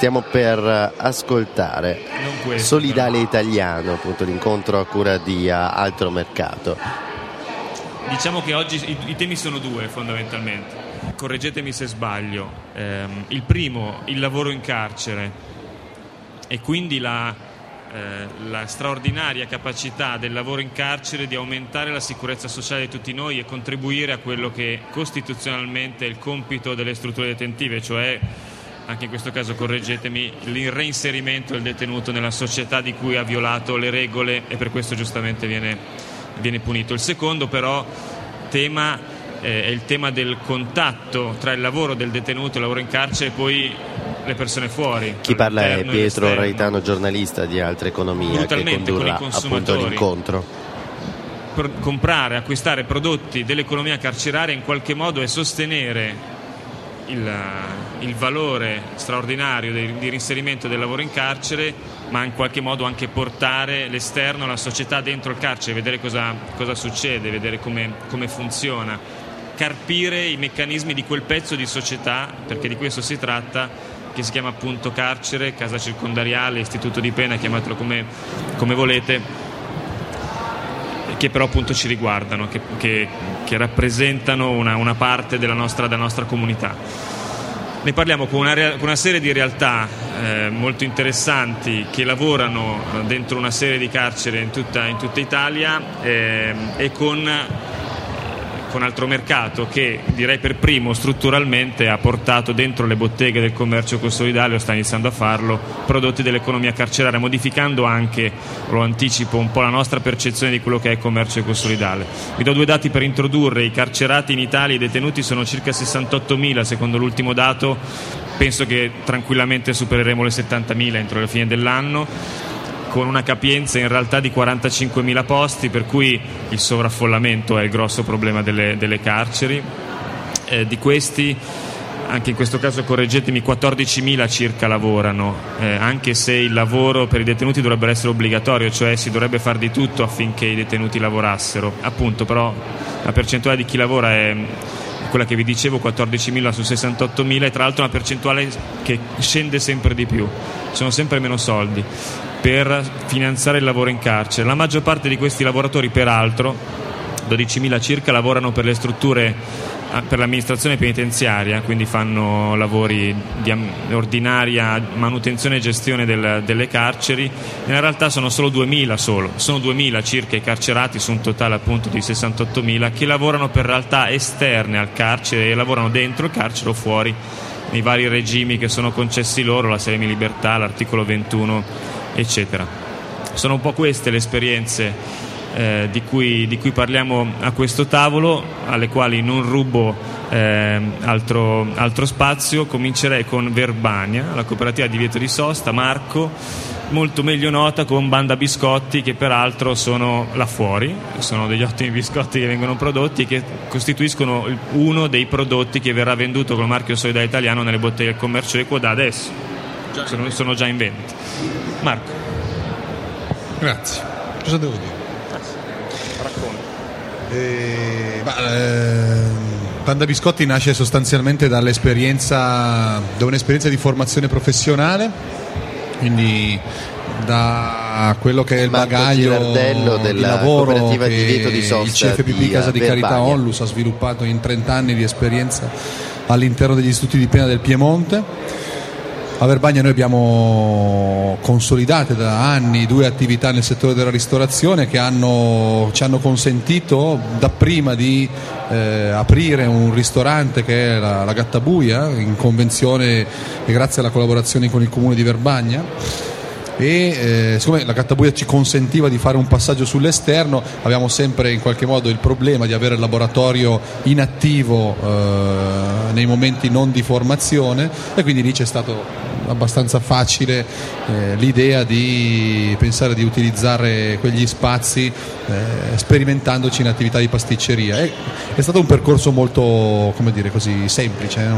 stiamo per ascoltare questo, Solidale Italiano, appunto l'incontro a cura di uh, Altro Mercato. Diciamo che oggi i, i temi sono due fondamentalmente. Correggetemi se sbaglio. Ehm, il primo, il lavoro in carcere e quindi la, eh, la straordinaria capacità del lavoro in carcere di aumentare la sicurezza sociale di tutti noi e contribuire a quello che costituzionalmente è il compito delle strutture detentive, cioè anche in questo caso correggetemi, il reinserimento del detenuto nella società di cui ha violato le regole e per questo giustamente viene, viene punito. Il secondo però tema eh, è il tema del contatto tra il lavoro del detenuto, il lavoro in carcere e poi le persone fuori. Chi parla è Pietro Raitano, giornalista di Altra Economia, che condurrà appunto l'incontro. Comprare, acquistare prodotti dell'economia carceraria in qualche modo e sostenere il, il valore straordinario di, di reinserimento del lavoro in carcere, ma in qualche modo anche portare l'esterno, la società dentro il carcere, vedere cosa, cosa succede, vedere come, come funziona, carpire i meccanismi di quel pezzo di società, perché di questo si tratta, che si chiama appunto carcere, casa circondariale, istituto di pena, chiamatelo come, come volete che però appunto ci riguardano, che, che, che rappresentano una, una parte della nostra, della nostra, comunità. Ne parliamo con una, con una serie di realtà eh, molto interessanti che lavorano dentro una serie di carceri in tutta, in tutta Italia eh, e con con altro mercato che direi per primo strutturalmente ha portato dentro le botteghe del commercio consolidale o sta iniziando a farlo prodotti dell'economia carceraria modificando anche, lo anticipo, un po' la nostra percezione di quello che è il commercio consolidale. Vi do due dati per introdurre, i carcerati in Italia, i detenuti sono circa 68.000 secondo l'ultimo dato, penso che tranquillamente supereremo le 70.000 entro la fine dell'anno con una capienza in realtà di 45.000 posti, per cui il sovraffollamento è il grosso problema delle, delle carceri. Eh, di questi, anche in questo caso correggetemi, 14.000 circa lavorano, eh, anche se il lavoro per i detenuti dovrebbe essere obbligatorio, cioè si dovrebbe fare di tutto affinché i detenuti lavorassero. Appunto, però la percentuale di chi lavora è quella che vi dicevo 14.000 su 68.000 e tra l'altro una percentuale che scende sempre di più, sono sempre meno soldi per finanziare il lavoro in carcere. La maggior parte di questi lavoratori, peraltro, 12.000 circa, lavorano per le strutture ah, per l'amministrazione penitenziaria, quindi fanno lavori di ordinaria manutenzione e gestione del, delle carceri. In realtà sono solo 2.000 solo, sono 2.000 circa i carcerati su un totale appunto di 68.000 che lavorano per realtà esterne al carcere e lavorano dentro il carcere o fuori nei vari regimi che sono concessi loro, la semi libertà, l'articolo 21 eccetera. Sono un po' queste le esperienze eh, di, cui, di, cui, parliamo a questo tavolo, alle quali non rubo eh, altro, altro, spazio. Comincerei con Verbania, la cooperativa di Vieto di Sosta, Marco, molto meglio nota con Banda Biscotti, che peraltro sono là fuori, sono degli ottimi biscotti che vengono prodotti e che costituiscono uno dei prodotti che verrà venduto con il marchio Solidale Italiano nelle botteghe del commercio equo da adesso. Sono, sono già in vendita. Marco. Grazie. Cosa devo dire? Racconta. Eh, eh, Panda Biscotti nasce sostanzialmente dall'esperienza, da un'esperienza di formazione professionale, quindi da quello che è il Marco bagaglio di lavoro che di Vieto di Sosta, il CFPP di, Casa di Verbania. Carità Onlus ha sviluppato in 30 anni di esperienza all'interno degli istituti di pena del Piemonte a Verbagna noi abbiamo consolidato da anni due attività nel settore della ristorazione che hanno, ci hanno consentito dapprima di eh, aprire un ristorante che è la, la Gattabuia in convenzione e grazie alla collaborazione con il comune di Verbagna. E eh, siccome la Cattabuia ci consentiva di fare un passaggio sull'esterno abbiamo sempre in qualche modo il problema di avere il laboratorio inattivo eh, nei momenti non di formazione e quindi lì c'è stato abbastanza facile eh, l'idea di pensare di utilizzare quegli spazi eh, sperimentandoci in attività di pasticceria. È, è stato un percorso molto così, semplice, eh?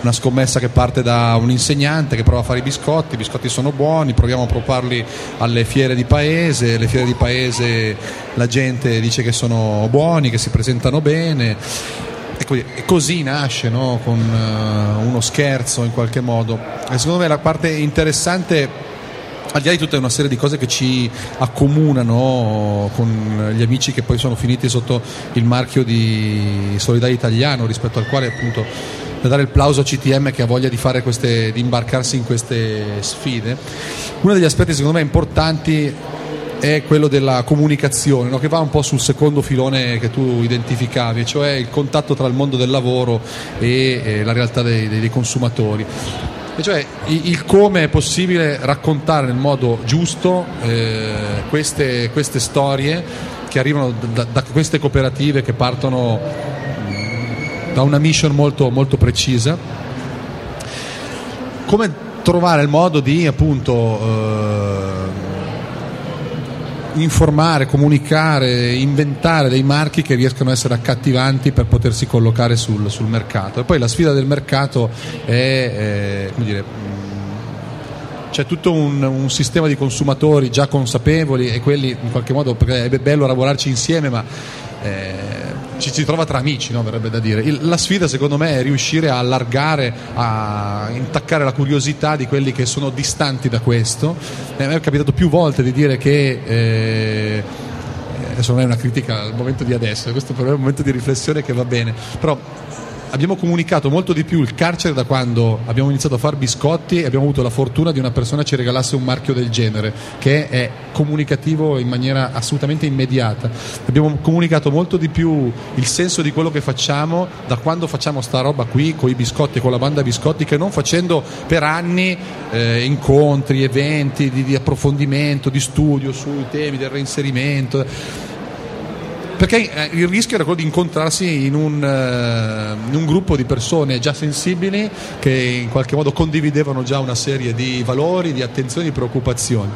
una scommessa che parte da un insegnante che prova a fare i biscotti, i biscotti sono buoni, proviamo a proporli alle fiere di paese, le fiere di paese la gente dice che sono buoni, che si presentano bene e così nasce no? con uh, uno scherzo in qualche modo. E secondo me la parte interessante al di là di tutta una serie di cose che ci accomunano con gli amici che poi sono finiti sotto il marchio di Solidarietà Italiano rispetto al quale appunto da dare il plauso a CTM che ha voglia di, queste, di imbarcarsi in queste sfide uno degli aspetti secondo me importanti è quello della comunicazione, no? che va un po' sul secondo filone che tu identificavi, cioè il contatto tra il mondo del lavoro e, e la realtà dei, dei consumatori. E cioè il come è possibile raccontare nel modo giusto eh, queste, queste, storie che arrivano da, da, queste cooperative che partono mm, da una mission molto, molto precisa. Come trovare il modo di appunto eh, informare, comunicare, inventare dei marchi che riescano a essere accattivanti per potersi collocare sul, sul mercato. E poi la sfida del mercato è, è dire, mm, c'è tutto un, un, sistema di consumatori già consapevoli e quelli in qualche modo, perché è bello lavorarci insieme, ma eh, ci si trova tra amici, no? verrebbe da dire. Il, la sfida secondo me è riuscire a allargare, a intaccare la curiosità di quelli che sono distanti da questo. Eh, a me è capitato più volte di dire che... Eh, adesso non è una critica al momento di adesso, questo però è un momento di riflessione che va bene, però abbiamo comunicato molto di più il carcere da quando abbiamo iniziato a fare biscotti e abbiamo avuto la fortuna di una persona ci regalasse un marchio del genere che è comunicativo in maniera assolutamente immediata. Abbiamo comunicato molto di più il senso di quello che facciamo da quando facciamo sta roba qui con i biscotti con la banda biscotti che non facendo per anni eh, incontri, eventi di, di approfondimento, di studio sui temi del reinserimento perché eh, il rischio era quello di incontrarsi in un, uh, in un, gruppo di persone già sensibili che in qualche modo condividevano già una serie di valori, di attenzioni, di preoccupazioni.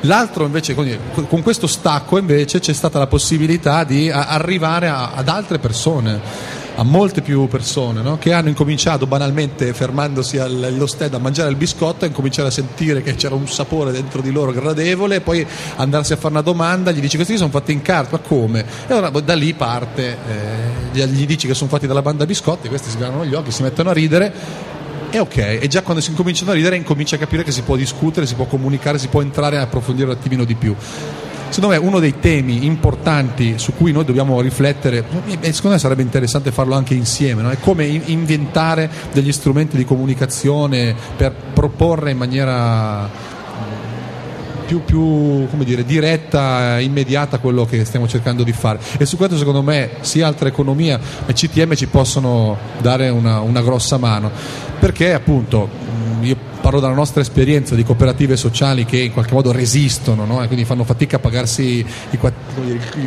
L'altro invece, con questo stacco invece c'è stata la possibilità di arrivare a, ad altre persone a molte più persone no? che hanno incominciato banalmente fermandosi allo stand a mangiare il biscotto e incominciare a sentire che c'era un sapore dentro di loro gradevole, poi andarsi a fare una domanda, gli dici questi sono fatti in carta, ma come? E allora da lì parte, eh, gli dici che sono fatti dalla banda biscotti, questi si granano gli occhi, si mettono a ridere e ok, e già quando si incominciano a ridere incomincia a capire che si può discutere, si può comunicare, si può entrare a approfondire un attimino di più secondo me uno dei temi importanti su cui noi dobbiamo riflettere, e secondo me sarebbe interessante farlo anche insieme, no? è come inventare degli strumenti di comunicazione per proporre in maniera più, più dire, diretta, immediata quello che stiamo cercando di fare. E su questo secondo me sia altra economia e CTM ci possono dare una, una grossa mano. Perché appunto io parlo dalla nostra esperienza di cooperative sociali che in qualche modo resistono no? e quindi fanno fatica a pagarsi i,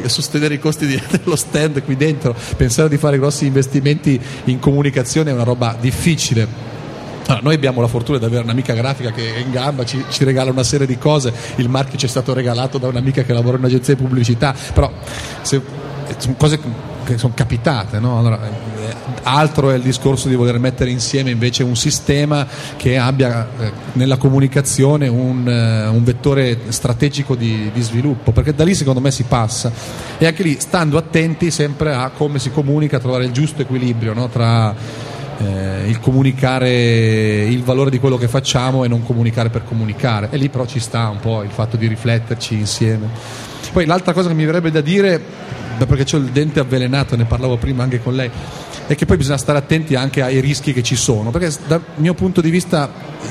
a sostenere i costi dello stand qui dentro. Pensare di fare grossi investimenti in comunicazione è una roba difficile. Allora, noi abbiamo la fortuna di avere un'amica grafica che è in gamba, ci, ci, regala una serie di cose, il marchio ci è stato regalato da un'amica che lavora in un'agenzia di pubblicità, però se, sono cose che sono capitate. No? Allora, eh, altro è il discorso di voler mettere insieme invece un sistema che abbia eh, nella comunicazione un, eh, un vettore strategico di, di, sviluppo, perché da lì secondo me si passa. E anche lì stando attenti sempre a come si comunica, a trovare il giusto equilibrio no? tra eh, il comunicare il valore di quello che facciamo e non comunicare per comunicare. E lì però ci sta un po' il fatto di rifletterci insieme. Poi l'altra cosa che mi verrebbe da dire perché ho il dente avvelenato, ne parlavo prima anche con lei, è che poi bisogna stare attenti anche ai rischi che ci sono, perché dal mio punto di vista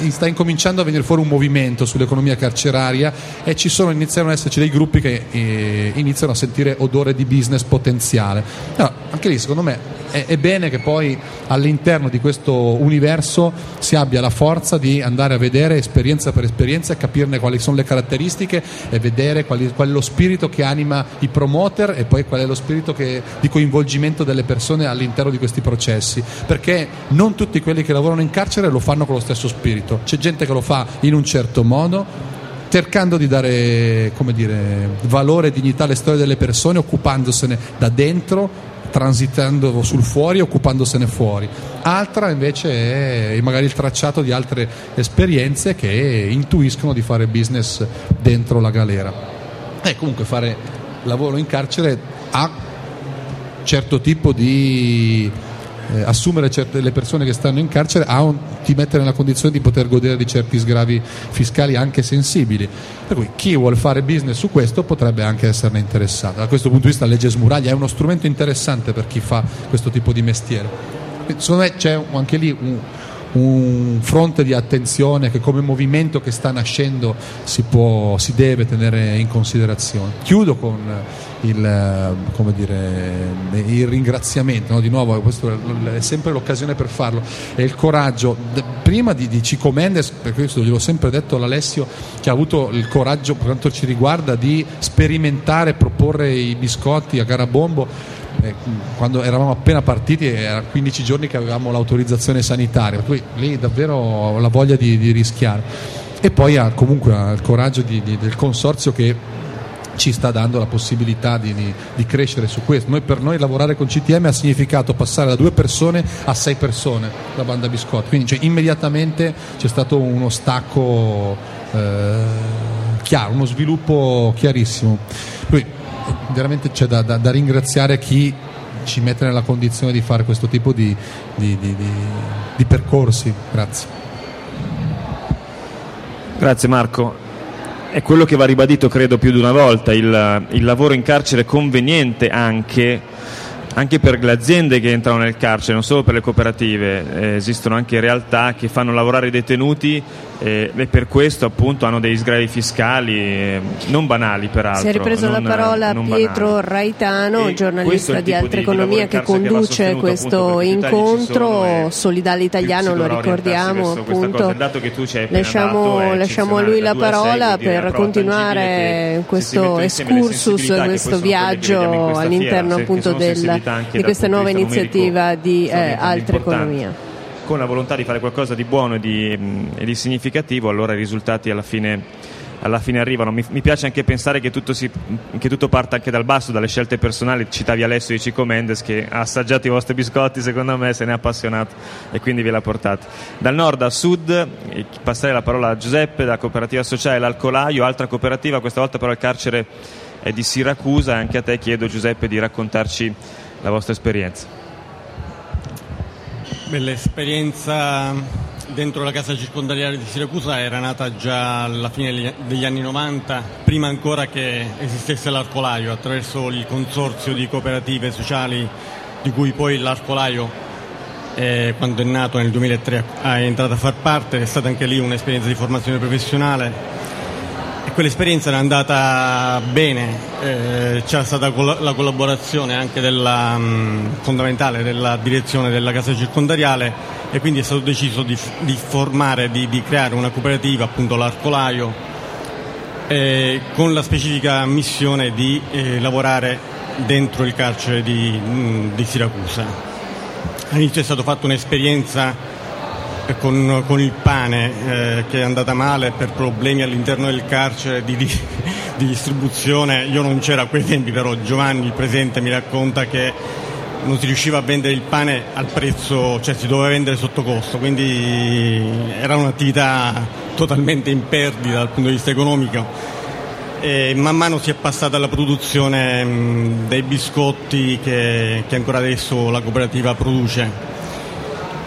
sta incominciando a venire fuori un movimento sull'economia carceraria e ci sono, iniziano ad esserci dei gruppi che eh, iniziano a sentire odore di business potenziale. No, anche lì secondo me è, è, bene che poi all'interno di questo universo si abbia la forza di andare a vedere esperienza per esperienza, capirne quali sono le caratteristiche e vedere qual, qual è lo spirito che anima i promoter e poi qual è lo spirito che, di coinvolgimento delle persone all'interno di questi processi, perché non tutti quelli che lavorano in carcere lo fanno con lo stesso spirito, c'è gente che lo fa in un certo modo cercando di dare dire, valore e dignità alle storie delle persone, occupandosene da dentro transitando sul fuori e occupandosene fuori. Altra invece è magari il tracciato di altre esperienze che intuiscono di fare business dentro la galera. E comunque fare lavoro in carcere ha certo tipo di eh, assumere certe, le persone che stanno in carcere a un, ti mette nella condizione di poter godere di certi sgravi fiscali anche sensibili. Per cui chi vuole fare business su questo potrebbe anche esserne interessato. Da questo punto di vista la legge smuraglia è uno strumento interessante per chi fa questo tipo di mestiere. Secondo me c'è anche lì un, un fronte di attenzione che come movimento che sta nascendo si, può, si deve tenere in considerazione. Chiudo con il, dire, il ringraziamento, no? di nuovo questa è sempre l'occasione per farlo, e il coraggio, prima di, di Cico Mendes, per questo gliel'ho sempre detto all'Alessio, che ha avuto il coraggio per quanto ci riguarda di sperimentare, proporre i biscotti a Garabombo eh, quando eravamo appena partiti era 15 giorni che avevamo l'autorizzazione sanitaria, per cui lì davvero la voglia di, di rischiare. E poi ha comunque il coraggio di, di, del consorzio che ci sta dando la possibilità di, di, di, crescere su questo. Noi, per noi lavorare con CTM ha significato passare da due persone a sei persone, la banda Biscotti, quindi cioè, immediatamente c'è stato uno stacco eh, chiaro, uno sviluppo chiarissimo. Poi, veramente c'è da, da, da, ringraziare chi ci mette nella condizione di fare questo tipo di, di, di percorsi. Grazie. Grazie Marco è quello che va ribadito credo più di una volta, il, il lavoro in carcere conveniente anche, anche, per le aziende che entrano nel carcere, non solo per le cooperative, eh, esistono anche realtà che fanno lavorare i detenuti e, e, per questo appunto hanno dei sgravi fiscali eh, non banali peraltro. Si è ripreso non, la parola Pietro. Raitano, e giornalista di Altre Economia che conduce che questo incontro, Solidale Italiano lo ricordiamo appunto. Lasciamo, lasciamo a lui la parola per continuare questo excursus, questo viaggio all'interno appunto del, di questa nuova iniziativa di eh, Altre Economia con la volontà di fare qualcosa di buono e di, e di significativo, allora i risultati alla fine, alla fine arrivano. Mi, mi, piace anche pensare che tutto, si, che tutto, parta anche dal basso, dalle scelte personali. Citavi Alessio di Cico Mendes che ha assaggiato i vostri biscotti, secondo me se ne è appassionato e quindi ve l'ha portato. Dal nord a sud, passare la parola a Giuseppe, da cooperativa sociale L'Alcolaio, altra cooperativa, questa volta però il carcere è di Siracusa. Anche a te chiedo Giuseppe di raccontarci la vostra esperienza. Beh, l'esperienza dentro la casa circondariale di Siracusa era nata già alla fine degli anni 90, prima ancora che esistesse l'Arcolaio, attraverso il consorzio di cooperative sociali di cui poi l'Arcolaio, eh, quando è nato nel 2003, è entrato a far parte, è stata anche lì un'esperienza di formazione professionale quell'esperienza era andata bene, eh, c'era stata la collaborazione anche della, mh, mm, fondamentale della direzione della casa circondariale e quindi è stato deciso di, di formare, di, di, creare una cooperativa, appunto l'Arcolaio, eh, con la specifica missione di eh, lavorare dentro il carcere di, mh, mm, di Siracusa. All'inizio è stata fatta un'esperienza con, con il pane eh, che è andata male per problemi all'interno del carcere di, di, di distribuzione. Io non c'ero a quei tempi, però Giovanni, il presente, mi racconta che non si riusciva a vendere il pane al prezzo, cioè si doveva vendere sotto costo, quindi era un'attività totalmente in perdita dal punto di vista economico. E man mano si è passata alla produzione dei biscotti che, che ancora adesso la cooperativa produce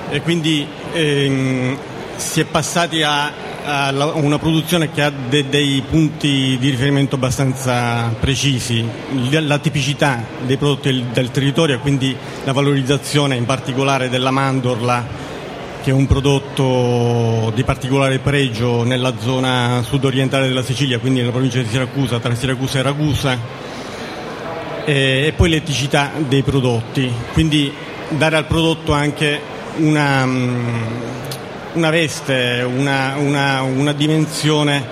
e quindi ehm, si è passati a, a, una produzione che ha de, dei punti di riferimento abbastanza precisi, la tipicità dei prodotti del, del territorio e quindi la valorizzazione in particolare della mandorla che è un prodotto di particolare pregio nella zona sud-orientale della Sicilia, quindi nella provincia di Siracusa, tra Siracusa e Ragusa, e poi l'eticità dei prodotti, quindi dare al prodotto anche una, mm, una veste, una, una, una dimensione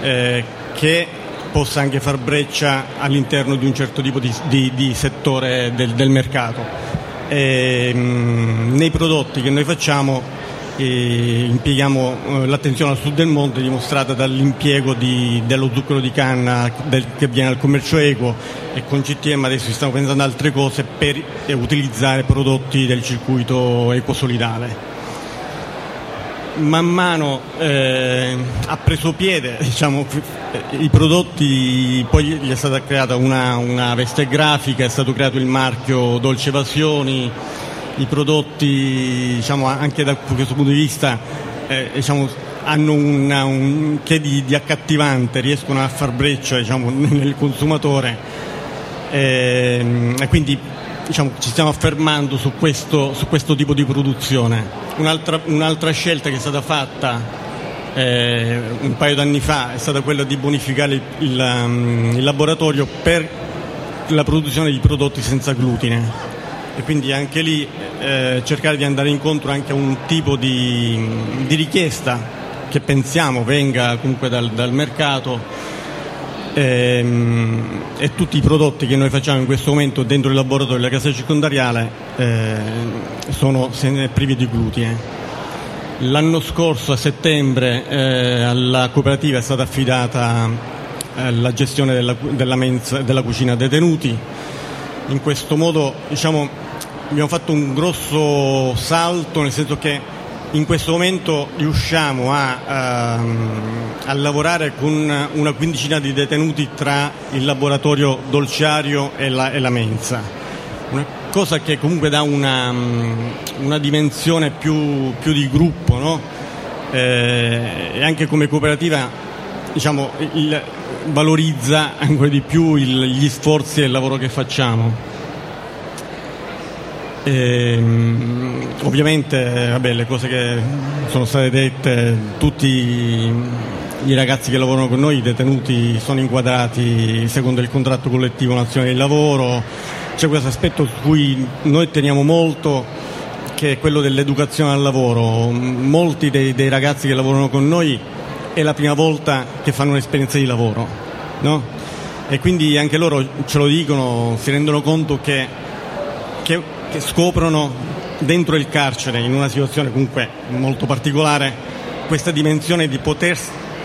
eh, che possa anche far breccia all'interno di un certo tipo di, di, di settore del, del mercato. E, mh, mm, nei prodotti che noi facciamo eh, impieghiamo eh, l'attenzione al sud del mondo dimostrata dall'impiego di, dello zucchero di canna del, che viene dal commercio equo e con CTM adesso stiamo pensando ad altre cose per eh, utilizzare prodotti del circuito ecosolidale. man mano eh, ha preso piede diciamo, i prodotti, poi gli è stata creata una, una, veste grafica, è stato creato il marchio Dolce Evasioni, i prodotti diciamo, anche da questo punto di vista eh, diciamo, hanno una, un che di, di, accattivante, riescono a far breccia diciamo, nel consumatore e, e quindi diciamo, ci stiamo affermando su questo, su questo tipo di produzione. Un'altra, un'altra, scelta che è stata fatta eh, un paio d'anni fa è stata quella di bonificare il, il, um, il laboratorio per la produzione di prodotti senza glutine e quindi anche lì eh, cercare di andare incontro anche a un tipo di, di richiesta che pensiamo venga comunque dal, dal mercato e, ehm, e, tutti i prodotti che noi facciamo in questo momento dentro il laboratorio della casa circondariale eh, sono privi di glutine. L'anno scorso a settembre eh, alla cooperativa è stata affidata eh, la gestione della, della, mensa, della cucina detenuti. In questo modo diciamo, abbiamo fatto un grosso salto nel senso che in questo momento riusciamo a, um, a, lavorare con una quindicina di detenuti tra il laboratorio dolciario e la, e la mensa. Una cosa che comunque dà una, um, una dimensione più, più, di gruppo no? eh, e anche come cooperativa diciamo, il, valorizza ancora di più il, gli sforzi e il lavoro che facciamo. E, ehm, ovviamente vabbè, le cose che sono state dette, tutti i ragazzi che lavorano con noi, i detenuti, sono inquadrati secondo il contratto collettivo nazionale di lavoro, c'è questo aspetto su cui noi teniamo molto che è quello dell'educazione al lavoro. Molti dei, dei ragazzi che lavorano con noi è la prima volta che fanno un'esperienza di lavoro, no? E quindi anche loro ce lo dicono, si rendono conto che, che che scoprono dentro il carcere, in una situazione comunque molto particolare, questa dimensione di poter,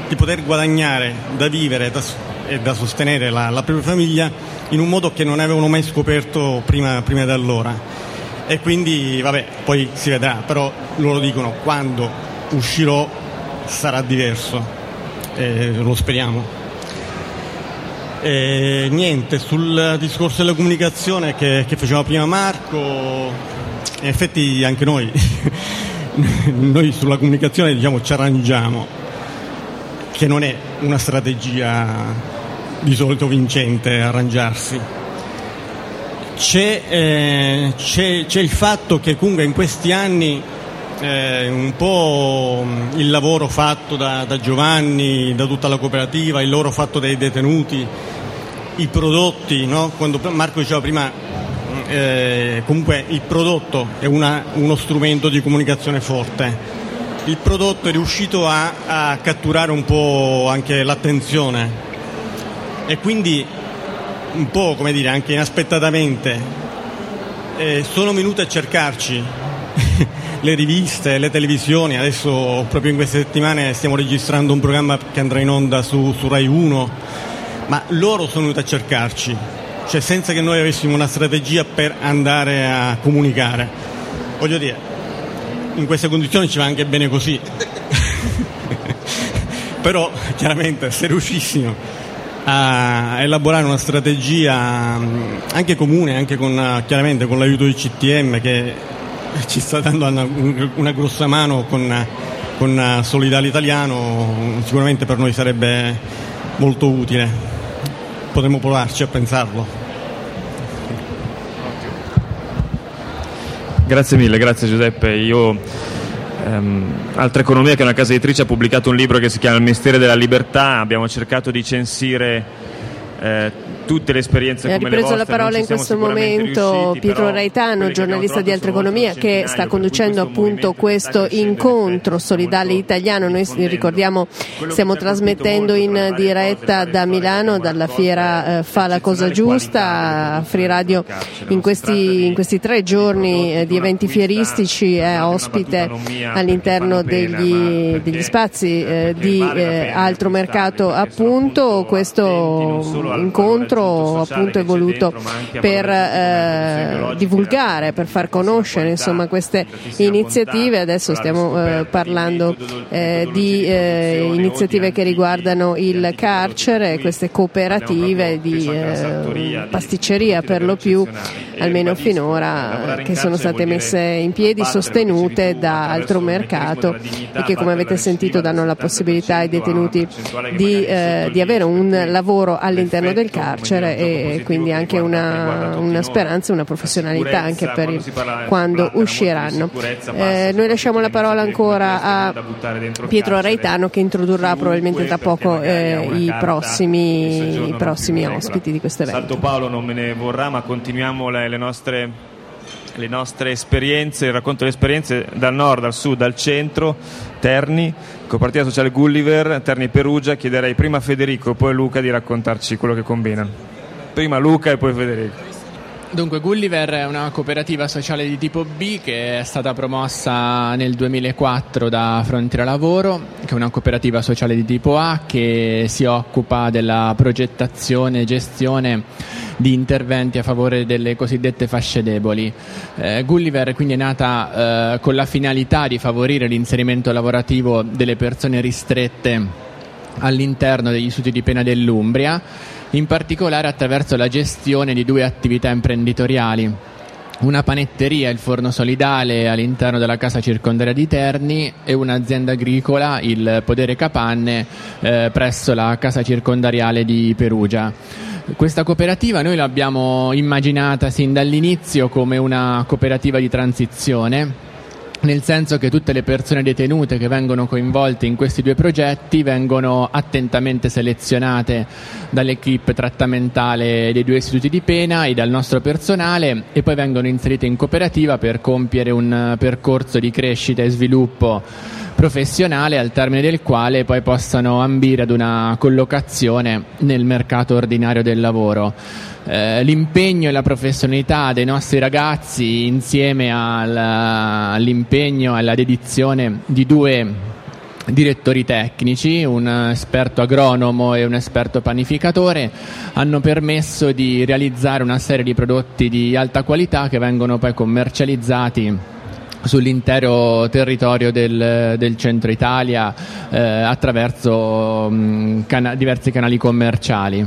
di poter guadagnare da vivere da, e da sostenere la, la, propria famiglia in un modo che non avevano mai scoperto prima, prima da allora. E quindi, vabbè, poi si vedrà, però loro dicono quando uscirò sarà diverso, e lo speriamo. E niente, sul discorso della comunicazione che, che faceva prima Marco, in effetti anche noi, noi sulla comunicazione diciamo, ci arrangiamo, che non è una strategia di solito vincente arrangiarsi. C'è, eh, c'è, c'è il fatto che comunque in questi anni eh, un po' il lavoro fatto da, da, Giovanni, da tutta la cooperativa, il lavoro fatto dai detenuti, i prodotti, no? quando Marco diceva prima, eh, comunque il prodotto è una, uno strumento di comunicazione forte. Il prodotto è riuscito a, a catturare un po' anche l'attenzione e quindi un po' come dire anche inaspettatamente eh, sono venute a cercarci le riviste, le televisioni, adesso proprio in queste settimane stiamo registrando un programma che andrà in onda su, su Rai 1 ma loro sono venuti a cercarci, cioè senza che noi avessimo una strategia per andare a comunicare. Voglio dire, in queste condizioni ci va anche bene così. Però chiaramente se riuscissimo a elaborare una strategia anche comune, anche con, chiaramente con l'aiuto del CTM che ci sta dando una, una grossa mano con, con Solidale Italiano, sicuramente per noi sarebbe molto utile potremmo provarci a pensarlo. Grazie mille, grazie Giuseppe. Io, ehm, Altra Economia, che è una casa editrice, ha pubblicato un libro che si chiama Il mestiere della libertà. Abbiamo cercato di censire eh, tutte le esperienze ha come le vostre. la parola in questo momento riusciti, Pietro Raitano, giornalista di Altra Economia, che sta conducendo appunto questo incontro solidale italiano. Noi ricordiamo stiamo trasmettendo in diretta da Milano, dalla fiera eh, Fa la cosa giusta, a Free Radio in questi, in questi tre giorni eh, di eventi fieristici è ospite all'interno degli, degli spazi eh, di eh, altro mercato appunto questo incontro incontro appunto è voluto per eh, divulgare, per far conoscere insomma, queste iniziative. Adesso stiamo eh, parlando eh, di eh, iniziative che riguardano il carcere, queste cooperative di eh, pasticceria per lo più, almeno finora, che sono state messe in piedi, sostenute da altro mercato e che come avete sentito danno la possibilità ai detenuti di, eh, di avere un lavoro all'interno del carcere e quindi anche una, una speranza, una professionalità anche per il, quando usciranno. Eh, noi lasciamo la parola ancora a Pietro Reitano che introdurrà probabilmente tra poco eh, i, prossimi, i prossimi ospiti di questo evento. Salto Paolo non me ne vorrà ma continuiamo le, le nostre le nostre esperienze, il racconto delle esperienze dal nord, dal sud, dal centro, Terni, Cooperativa Sociale Gulliver, Terni Perugia, chiederei prima a Federico e poi a Luca di raccontarci quello che combinano. Prima Luca e poi Federico. Dunque, Gulliver è una cooperativa sociale di tipo B che è stata promossa nel 2004 da Frontiera Lavoro, che è una cooperativa sociale di tipo A che si occupa della progettazione e gestione di interventi a favore delle cosiddette fasce deboli. Eh, Gulliver quindi è nata eh, con la finalità di favorire l'inserimento lavorativo delle persone ristrette all'interno degli istituti di pena dell'Umbria in particolare attraverso la gestione di due attività imprenditoriali. Una panetteria, il Forno Solidale, all'interno della casa circondaria di Terni e un'azienda agricola, il Podere Capanne, eh, presso la casa circondariale di Perugia. Questa cooperativa noi l'abbiamo immaginata sin dall'inizio come una cooperativa di transizione nel senso che tutte le persone detenute che vengono coinvolte in questi due progetti vengono attentamente selezionate dall'equipe trattamentale dei due istituti di pena e dal nostro personale e poi vengono inserite in cooperativa per compiere un percorso di crescita e sviluppo professionale al termine del quale poi possano ambire ad una collocazione nel mercato ordinario del lavoro. Eh, l'impegno e la professionalità dei nostri ragazzi insieme al, all'impegno e alla dedizione di due direttori tecnici, un esperto agronomo e un esperto panificatore, hanno permesso di realizzare una serie di prodotti di alta qualità che vengono poi commercializzati sull'intero territorio del, del centro Italia eh, attraverso mh, cana- diversi canali commerciali.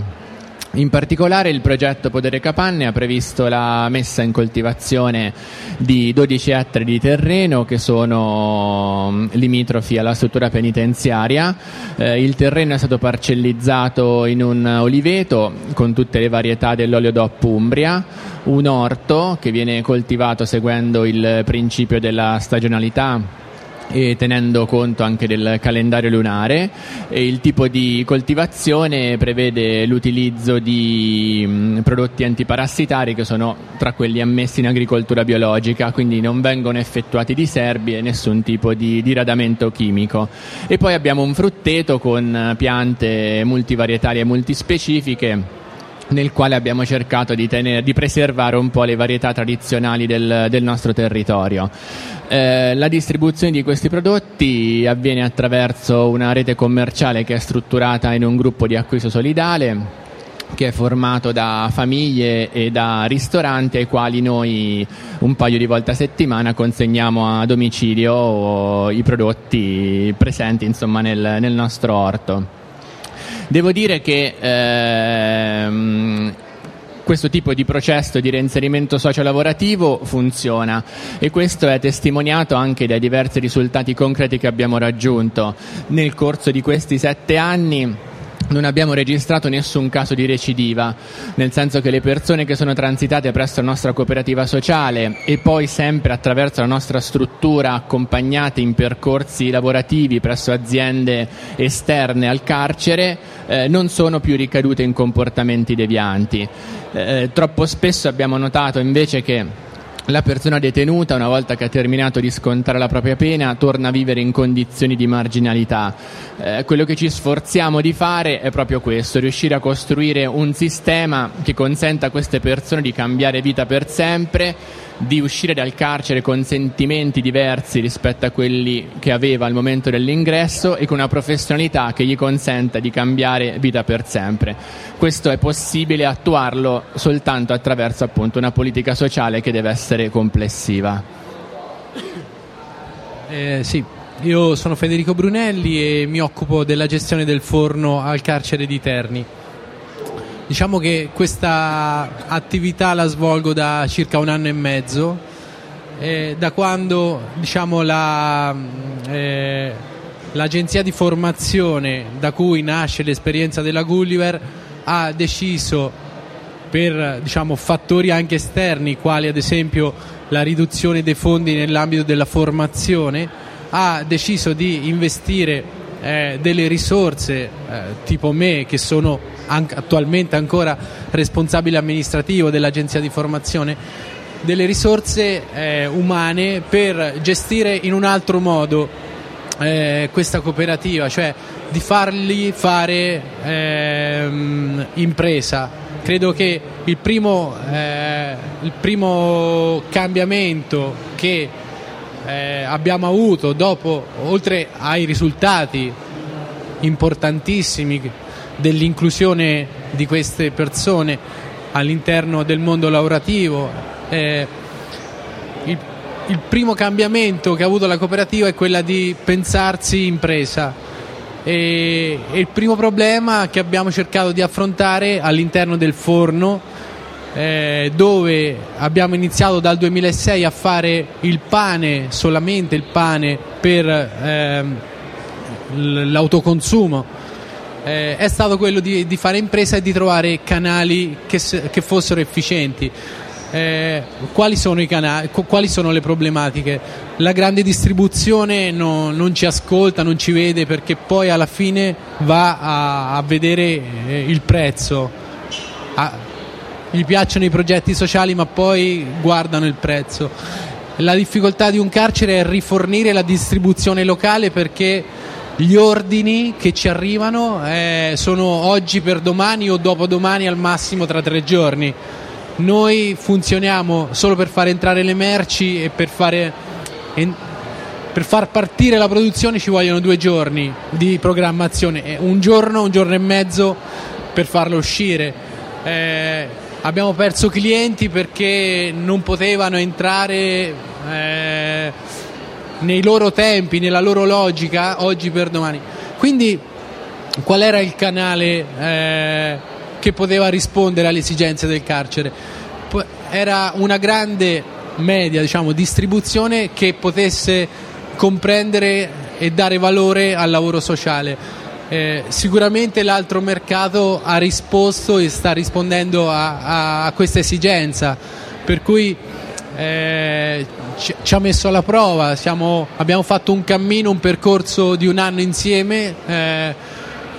In particolare il progetto Podere Capanne ha previsto la messa in coltivazione di 12 ettari di terreno che sono mm, limitrofi alla struttura penitenziaria. Eh, il terreno è stato parcellizzato in un oliveto con tutte le varietà dell'olio DOP Umbria, un orto che viene coltivato seguendo il principio della stagionalità e tenendo conto anche del calendario lunare e il tipo di coltivazione prevede l'utilizzo di mh, mm, prodotti antiparassitari che sono tra quelli ammessi in agricoltura biologica, quindi non vengono effettuati di serbi e nessun tipo di diradamento chimico. E poi abbiamo un frutteto con piante multivarietali e multispecifiche nel quale abbiamo cercato di, tenere, di, preservare un po' le varietà tradizionali del, del nostro territorio. Eh, la distribuzione di questi prodotti avviene attraverso una rete commerciale che è strutturata in un gruppo di acquisto solidale che è formato da famiglie e da ristoranti ai quali noi un paio di volte a settimana consegniamo a domicilio i prodotti presenti insomma, nel, nel nostro orto. Devo dire che ehm, questo tipo di processo di reinserimento sociolavorativo funziona e questo è testimoniato anche dai diversi risultati concreti che abbiamo raggiunto. Nel corso di questi sette anni non abbiamo registrato nessun caso di recidiva, nel senso che le persone che sono transitate presso la nostra cooperativa sociale e poi sempre attraverso la nostra struttura accompagnate in percorsi lavorativi presso aziende esterne al carcere eh, non sono più ricadute in comportamenti devianti. Eh, troppo spesso abbiamo notato invece che la persona detenuta, una volta che ha terminato di scontare la propria pena, torna a vivere in condizioni di marginalità. Eh, quello che ci sforziamo di fare è proprio questo, riuscire a costruire un sistema che consenta a queste persone di cambiare vita per sempre di uscire dal carcere con sentimenti diversi rispetto a quelli che aveva al momento dell'ingresso e con una professionalità che gli consenta di cambiare vita per sempre. Questo è possibile attuarlo soltanto attraverso appunto una politica sociale che deve essere complessiva. Eh, sì, io sono Federico Brunelli e mi occupo della gestione del forno al carcere di Terni. Diciamo che questa attività la svolgo da circa un anno e mezzo, eh, da quando diciamo, la, eh, l'agenzia di formazione da cui nasce l'esperienza della Gulliver ha deciso per diciamo, fattori anche esterni, quali ad esempio la riduzione dei fondi nell'ambito della formazione, ha deciso di investire eh, delle risorse eh, tipo me che sono anche attualmente ancora responsabile amministrativo dell'agenzia di formazione delle risorse eh, umane per gestire in un altro modo eh, questa cooperativa, cioè di fargli fare ehm, impresa. Credo che il primo, eh, il primo cambiamento che eh, abbiamo avuto dopo, oltre ai risultati importantissimi dell'inclusione di queste persone all'interno del mondo lavorativo, eh, il, il primo cambiamento che ha avuto la cooperativa è quella di pensarsi impresa. E, il primo problema che abbiamo cercato di affrontare all'interno del forno eh, dove abbiamo iniziato dal 2006 a fare il pane, solamente il pane per ehm, l'autoconsumo, eh, è stato quello di, di, fare impresa e di trovare canali che, che fossero efficienti. Eh, quali, sono canali, quali, sono le problematiche? La grande distribuzione no, non ci ascolta, non ci vede perché poi alla fine va a, a vedere eh, il prezzo. A, gli piacciono i progetti sociali ma poi guardano il prezzo. La difficoltà di un carcere è rifornire la distribuzione locale perché gli ordini che ci arrivano eh, sono oggi per domani o dopodomani al massimo tra tre giorni. Noi funzioniamo solo per far entrare le merci e per, fare, en, per far partire la produzione ci vogliono due giorni di programmazione, un giorno, un giorno e mezzo per farlo uscire. Eh, abbiamo perso clienti perché non potevano entrare eh, nei loro tempi, nella loro logica, oggi per domani. Quindi qual era il canale eh, che poteva rispondere alle esigenze del carcere? Era una grande media diciamo, distribuzione che potesse comprendere e dare valore al lavoro sociale eh, sicuramente l'altro mercato ha risposto e sta rispondendo a, a, a questa esigenza, per cui eh, ci, ha messo alla prova, Siamo, abbiamo fatto un cammino, un percorso di un anno insieme eh,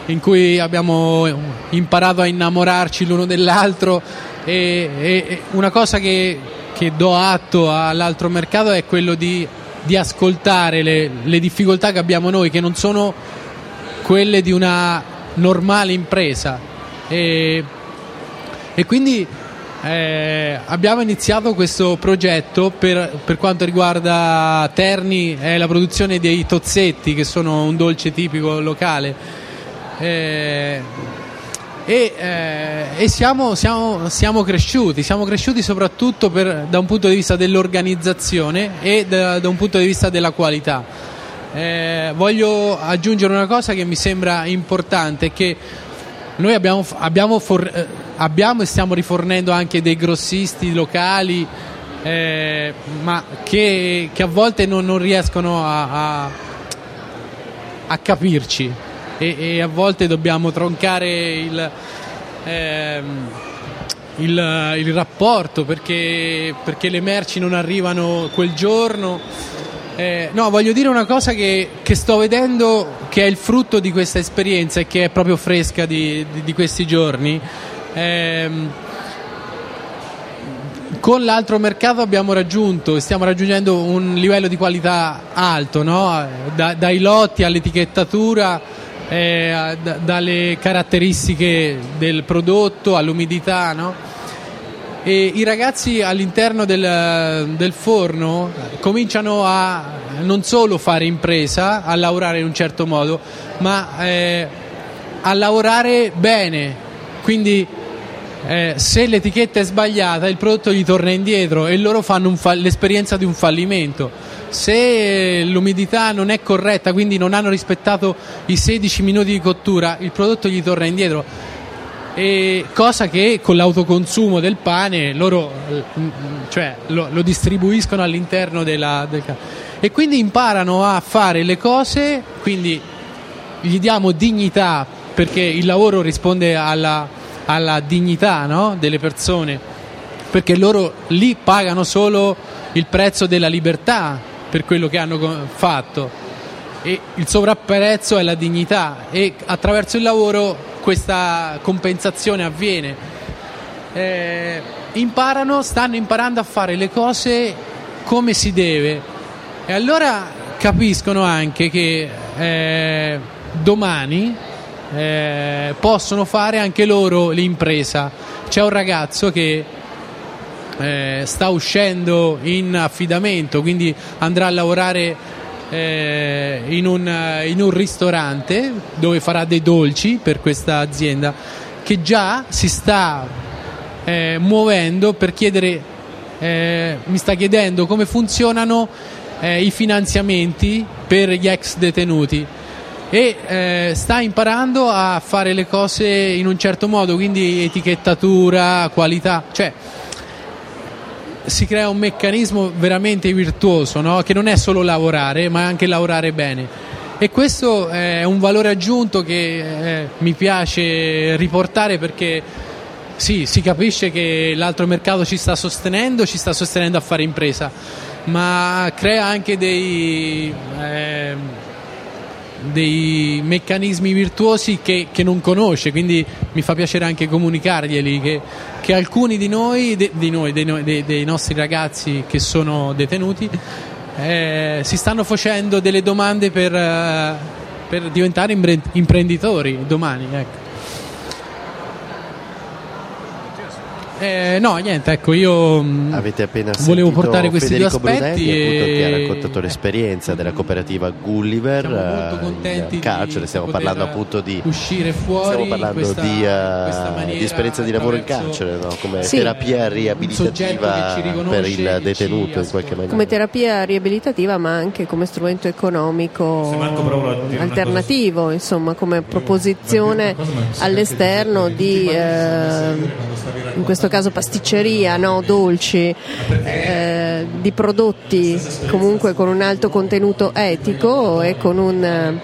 in cui abbiamo imparato a innamorarci l'uno dell'altro e, e una cosa che, che, do atto all'altro mercato è quello di, di ascoltare le, le difficoltà che abbiamo noi, che non sono quelle di una normale impresa. E, e quindi eh, abbiamo iniziato questo progetto per, per, quanto riguarda Terni è la produzione dei tozzetti che sono un dolce tipico locale. Eh, e, eh, e siamo, siamo, siamo, cresciuti, siamo cresciuti soprattutto per, da un punto di vista dell'organizzazione e da, da un punto di vista della qualità. Eh, voglio aggiungere una cosa che mi sembra importante, che noi abbiamo, abbiamo, for, eh, abbiamo e stiamo rifornendo anche dei grossisti locali, eh, ma che, che, a volte non, non riescono a, a, a capirci. E, e, a volte dobbiamo troncare il, ehm, il, il rapporto perché, perché le merci non arrivano quel giorno eh, no, voglio dire una cosa che, che, sto vedendo che è il frutto di questa esperienza e che è proprio fresca di, di, di questi giorni. Eh, con l'altro mercato abbiamo raggiunto e stiamo raggiungendo un livello di qualità alto, no? da, dai lotti all'etichettatura, eh, da, dalle caratteristiche del prodotto all'umidità. No? E i ragazzi all'interno del, del, forno cominciano a non solo fare impresa, a lavorare in un certo modo, ma eh, a lavorare bene. Quindi eh, se l'etichetta è sbagliata il prodotto gli torna indietro e loro fanno fa- l'esperienza di un fallimento. Se l'umidità non è corretta, quindi non hanno rispettato i 16 minuti di cottura, il prodotto gli torna indietro. E cosa che con l'autoconsumo del pane loro cioè, lo, lo, distribuiscono all'interno della, del e quindi imparano a fare le cose, quindi gli diamo dignità perché il lavoro risponde alla, alla dignità no? delle persone, perché loro lì pagano solo il prezzo della libertà per quello che hanno fatto e il sovrapprezzo è la dignità e attraverso il lavoro questa compensazione avviene. Eh, imparano, stanno imparando a fare le cose come si deve e allora capiscono anche che eh, domani eh, possono fare anche loro l'impresa. C'è un ragazzo che eh, sta uscendo in affidamento, quindi andrà a lavorare eh, in, un, in un ristorante dove farà dei dolci per questa azienda che già si sta eh, muovendo per chiedere, eh, mi sta chiedendo come funzionano eh, i finanziamenti per gli ex detenuti. E eh, sta imparando a fare le cose in un certo modo, quindi etichettatura, qualità, cioè si crea un meccanismo veramente virtuoso, no? che non è solo lavorare, ma anche lavorare bene. E questo è un valore aggiunto che eh, mi piace riportare perché sì, si capisce che l'altro mercato ci sta sostenendo, ci sta sostenendo a fare impresa, ma crea anche dei... Eh, dei meccanismi virtuosi che, che, non conosce, quindi mi fa piacere anche comunicarglieli che, che alcuni di noi, de, di noi dei, dei, dei, nostri ragazzi che sono detenuti, eh, si stanno facendo delle domande per, eh, per diventare imprenditori domani. Ecco. Eh, no, niente, ecco, io mm, Avete appena volevo portare questi Federico due aspetti Brunelli, e... che ha raccontato l'esperienza della cooperativa Gulliver Siamo molto eh, contenti in carcere, stiamo parlando appunto di uscire fuori stiamo parlando questa, di, uh, di, esperienza di lavoro in carcere, no? come sì. terapia riabilitativa per il detenuto in qualche maniera. Come terapia riabilitativa, ma anche come strumento economico alternativo, insomma, come proposizione all'esterno di eh, in questo caso pasticceria, no? dolci, eh, di prodotti comunque con un alto contenuto etico e con un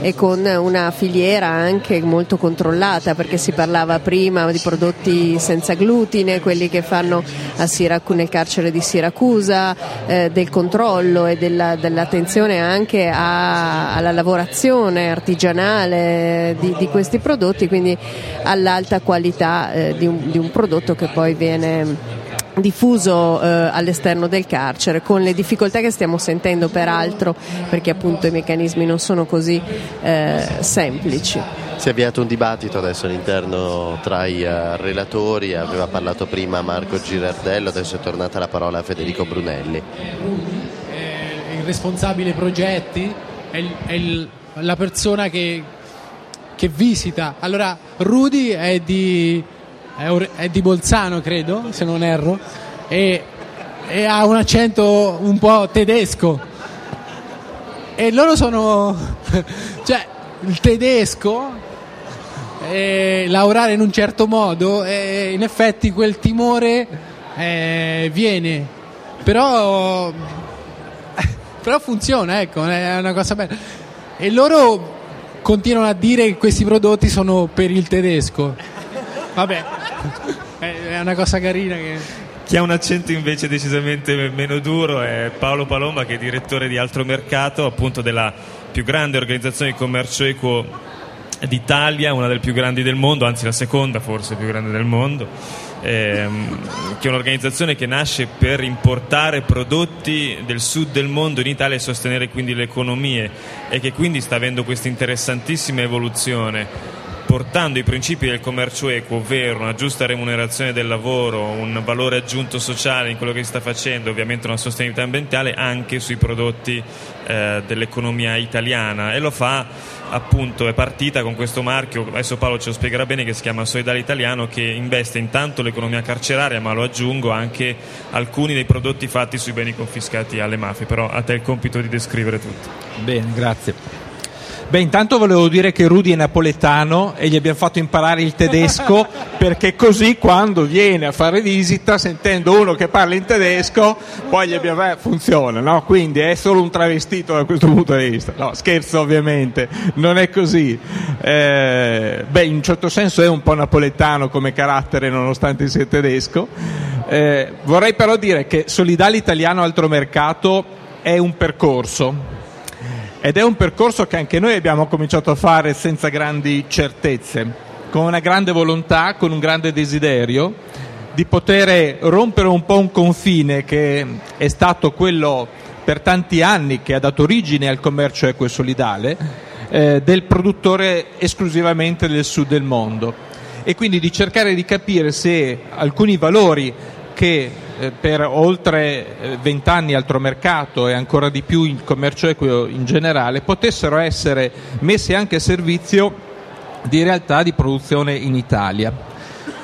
e con una filiera anche molto controllata perché si parlava prima di prodotti senza glutine, quelli che fanno Sirac- nel carcere di Siracusa, eh, del controllo e della, dell'attenzione anche a, alla lavorazione artigianale di, di, questi prodotti, quindi all'alta qualità eh, di, un, di un prodotto che poi viene diffuso eh, all'esterno del carcere con le difficoltà che stiamo sentendo peraltro perché appunto i meccanismi non sono così eh, semplici. Si è avviato un dibattito adesso all'interno tra i uh, relatori, aveva parlato prima Marco Girardello, adesso è tornata la parola a Federico Brunelli. il responsabile progetti è, il, è il, la persona che, che visita. Allora Rudy è di è, di Bolzano credo, se non erro, e, e ha un accento un po' tedesco. E loro sono, cioè, il tedesco, eh, lavorare in un certo modo, eh, in effetti quel timore eh, viene, però, però funziona, ecco, è una cosa bella. E loro continuano a dire che questi prodotti sono per il tedesco. Vabbè, è una cosa carina che... Chi ha un accento invece decisamente meno duro è Paolo Palomba che è direttore di Altro Mercato, appunto della più grande organizzazione di commercio equo d'Italia, una delle più grandi del mondo, anzi la seconda forse più grande del mondo, ehm, che è un'organizzazione che nasce per importare prodotti del sud del mondo in Italia e sostenere quindi le economie e che quindi sta avendo questa interessantissima evoluzione portando i principi del commercio equo, ovvero una giusta remunerazione del lavoro, un valore aggiunto sociale in quello che si sta facendo, ovviamente una sostenibilità ambientale anche sui prodotti eh, dell'economia italiana e lo fa appunto è partita con questo marchio, adesso Paolo ce lo spiegherà bene, che si chiama Solidale Italiano, che investe intanto l'economia carceraria, ma lo aggiungo anche alcuni dei prodotti fatti sui beni confiscati alle mafie. Però a te il compito di descrivere tutto. Bene, grazie. Beh, intanto volevo dire che Rudy è napoletano e gli abbiamo fatto imparare il tedesco perché così quando viene a fare visita, sentendo uno che parla in tedesco, poi gli abbiamo eh, funziona, no? Quindi è solo un travestito da questo punto di vista. No, scherzo ovviamente, non è così. Eh, beh, in un certo senso è un po' napoletano come carattere nonostante sia tedesco. Eh, vorrei però dire che Solidale Italiano Altro Mercato è un percorso ed è un percorso che anche noi abbiamo cominciato a fare senza grandi certezze, con una grande volontà, con un grande desiderio di poter rompere un po' un confine che è stato quello per tanti anni che ha dato origine al commercio equo e solidale eh, del produttore esclusivamente del sud del mondo. E quindi di cercare di capire se alcuni valori che per oltre eh, vent'anni altro mercato e ancora di più il commercio equo in generale potessero essere messi anche a servizio di realtà di produzione in Italia.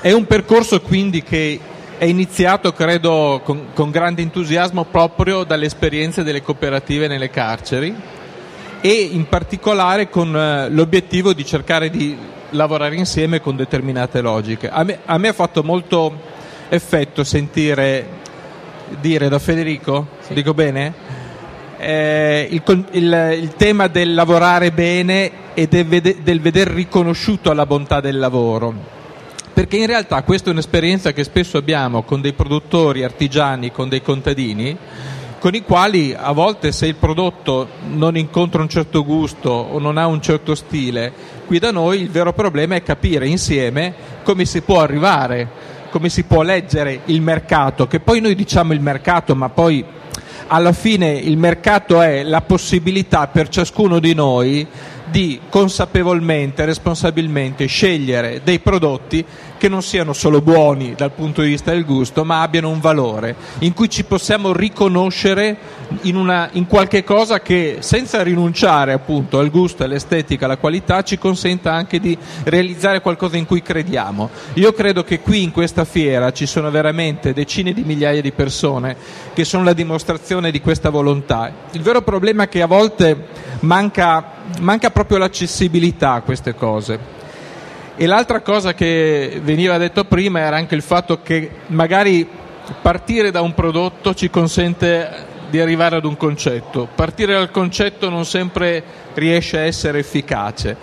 È un percorso quindi che è iniziato, credo, con, con grande entusiasmo proprio dalle esperienze delle cooperative nelle carceri e in particolare con eh, l'obiettivo di cercare di lavorare insieme con determinate logiche. A me, a me ha fatto molto effetto sentire dire da Federico, sì. dico bene? Eh, il, il, il, tema del lavorare bene e del, vede, del veder riconosciuto la bontà del lavoro. Perché in realtà questa è un'esperienza che spesso abbiamo con dei produttori artigiani, con dei contadini, con i quali a volte se il prodotto non incontra un certo gusto o non ha un certo stile, qui da noi il vero problema è capire insieme come si può arrivare come si può leggere il mercato, che poi noi diciamo il mercato, ma poi alla fine il mercato è la possibilità per ciascuno di noi di consapevolmente, responsabilmente scegliere dei prodotti che non siano solo buoni dal punto di vista del gusto, ma abbiano un valore, in cui ci possiamo riconoscere in, una, in qualche cosa che senza rinunciare appunto al gusto, all'estetica, alla qualità, ci consenta anche di realizzare qualcosa in cui crediamo. Io credo che qui in questa fiera ci sono veramente decine di migliaia di persone che sono la dimostrazione di questa volontà. Il vero problema è che a volte manca, manca proprio l'accessibilità a queste cose. E l'altra cosa che veniva detto prima era anche il fatto che magari partire da un prodotto ci consente di arrivare ad un concetto. Partire dal concetto non sempre riesce a essere efficace.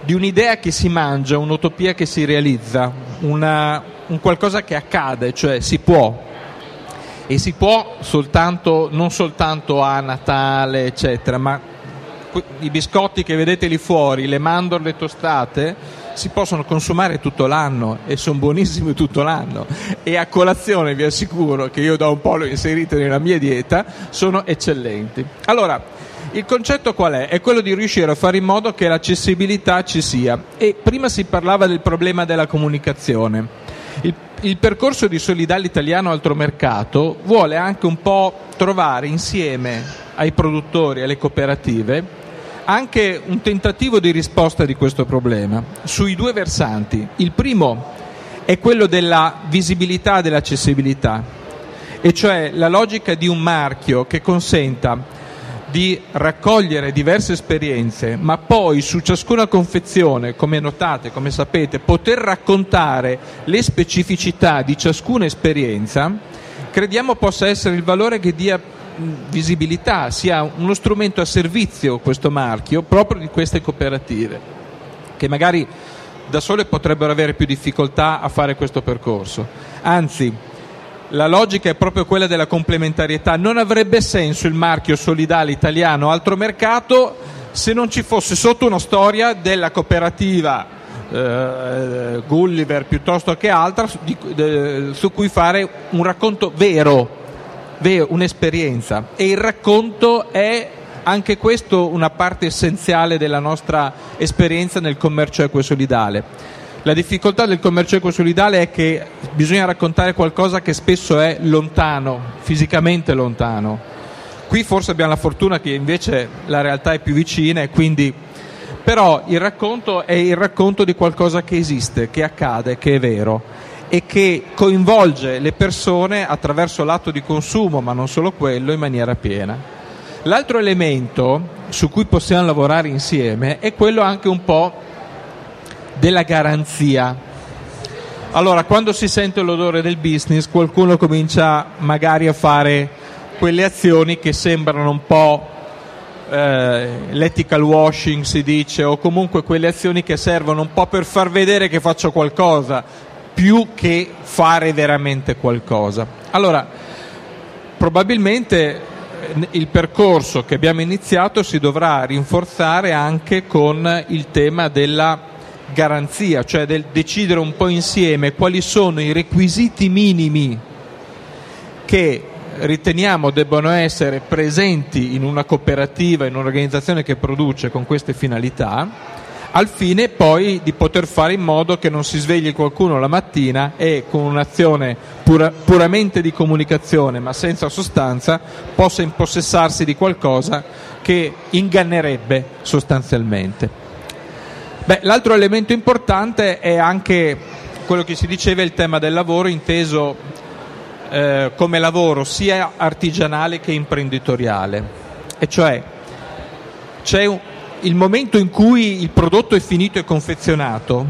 Di un'idea che si mangia, un'utopia che si realizza, una, un qualcosa che accade, cioè si può. E si può soltanto, non soltanto a Natale, eccetera, ma i biscotti che vedete lì fuori, le mandorle tostate, si possono consumare tutto l'anno e sono buonissimi tutto l'anno e a colazione vi assicuro che io da un po' l'ho inserito nella mia dieta, sono eccellenti. Allora, il concetto qual è? È quello di riuscire a fare in modo che l'accessibilità ci sia e prima si parlava del problema della comunicazione. Il, il percorso di Solidale Italiano Altro Mercato vuole anche un po' trovare insieme ai produttori, alle cooperative, anche un tentativo di risposta di questo problema sui due versanti. Il primo è quello della visibilità dell'accessibilità, e cioè la logica di un marchio che consenta di raccogliere diverse esperienze, ma poi su ciascuna confezione, come notate, come sapete, poter raccontare le specificità di ciascuna esperienza, crediamo possa essere il valore che dia visibilità, sia uno strumento a servizio questo marchio proprio di queste cooperative, che magari da sole potrebbero avere più difficoltà a fare questo percorso. Anzi, la logica è proprio quella della complementarietà. Non avrebbe senso il marchio solidale italiano altro mercato se non ci fosse sotto una storia della cooperativa eh, Gulliver piuttosto che altra di, de, su cui fare un racconto vero un'esperienza e il racconto è Anche questo una parte essenziale della nostra esperienza nel commercio equo e solidale. La difficoltà del commercio equo e solidale è che bisogna raccontare qualcosa che spesso è lontano, fisicamente lontano. Qui forse abbiamo la fortuna che invece la realtà è più vicina e quindi però il racconto è il racconto di qualcosa che esiste, che accade, che è vero e che coinvolge le persone attraverso l'atto di consumo, ma non solo quello, in maniera piena. L'altro elemento su cui possiamo lavorare insieme è quello anche un po' della garanzia. Allora, quando si sente l'odore del business, qualcuno comincia magari a fare quelle azioni che sembrano un po' eh, l'ethical washing si dice, o comunque quelle azioni che servono un po' per far vedere che faccio qualcosa, più che fare veramente qualcosa. Allora, probabilmente eh, il percorso che abbiamo iniziato si dovrà rinforzare anche con il tema della garanzia, cioè del decidere un po' insieme quali sono i requisiti minimi che riteniamo debbano essere presenti in una cooperativa, in un'organizzazione che produce con queste finalità, al fine poi di poter fare in modo che non si svegli qualcuno la mattina e con un'azione pura, puramente di comunicazione ma senza sostanza possa impossessarsi di qualcosa che ingannerebbe sostanzialmente. Beh, l'altro elemento importante è anche quello che si diceva, il tema del lavoro inteso eh, come lavoro sia artigianale che imprenditoriale, e cioè c'è un, il momento in cui il prodotto è finito e confezionato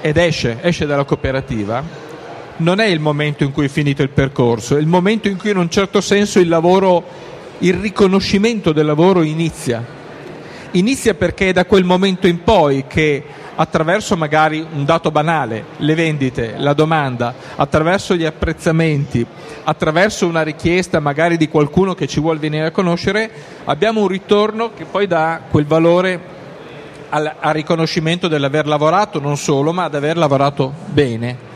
ed esce, esce dalla cooperativa, non è il momento in cui è finito il percorso, è il momento in cui in un certo senso il lavoro, il riconoscimento del lavoro inizia. Inizia perché è da quel momento in poi che attraverso magari un dato banale, le vendite, la domanda, attraverso gli apprezzamenti, attraverso una richiesta magari di qualcuno che ci vuole venire a conoscere, abbiamo un ritorno che poi dà quel valore al, al riconoscimento dell'aver lavorato non solo, ma ad aver lavorato bene.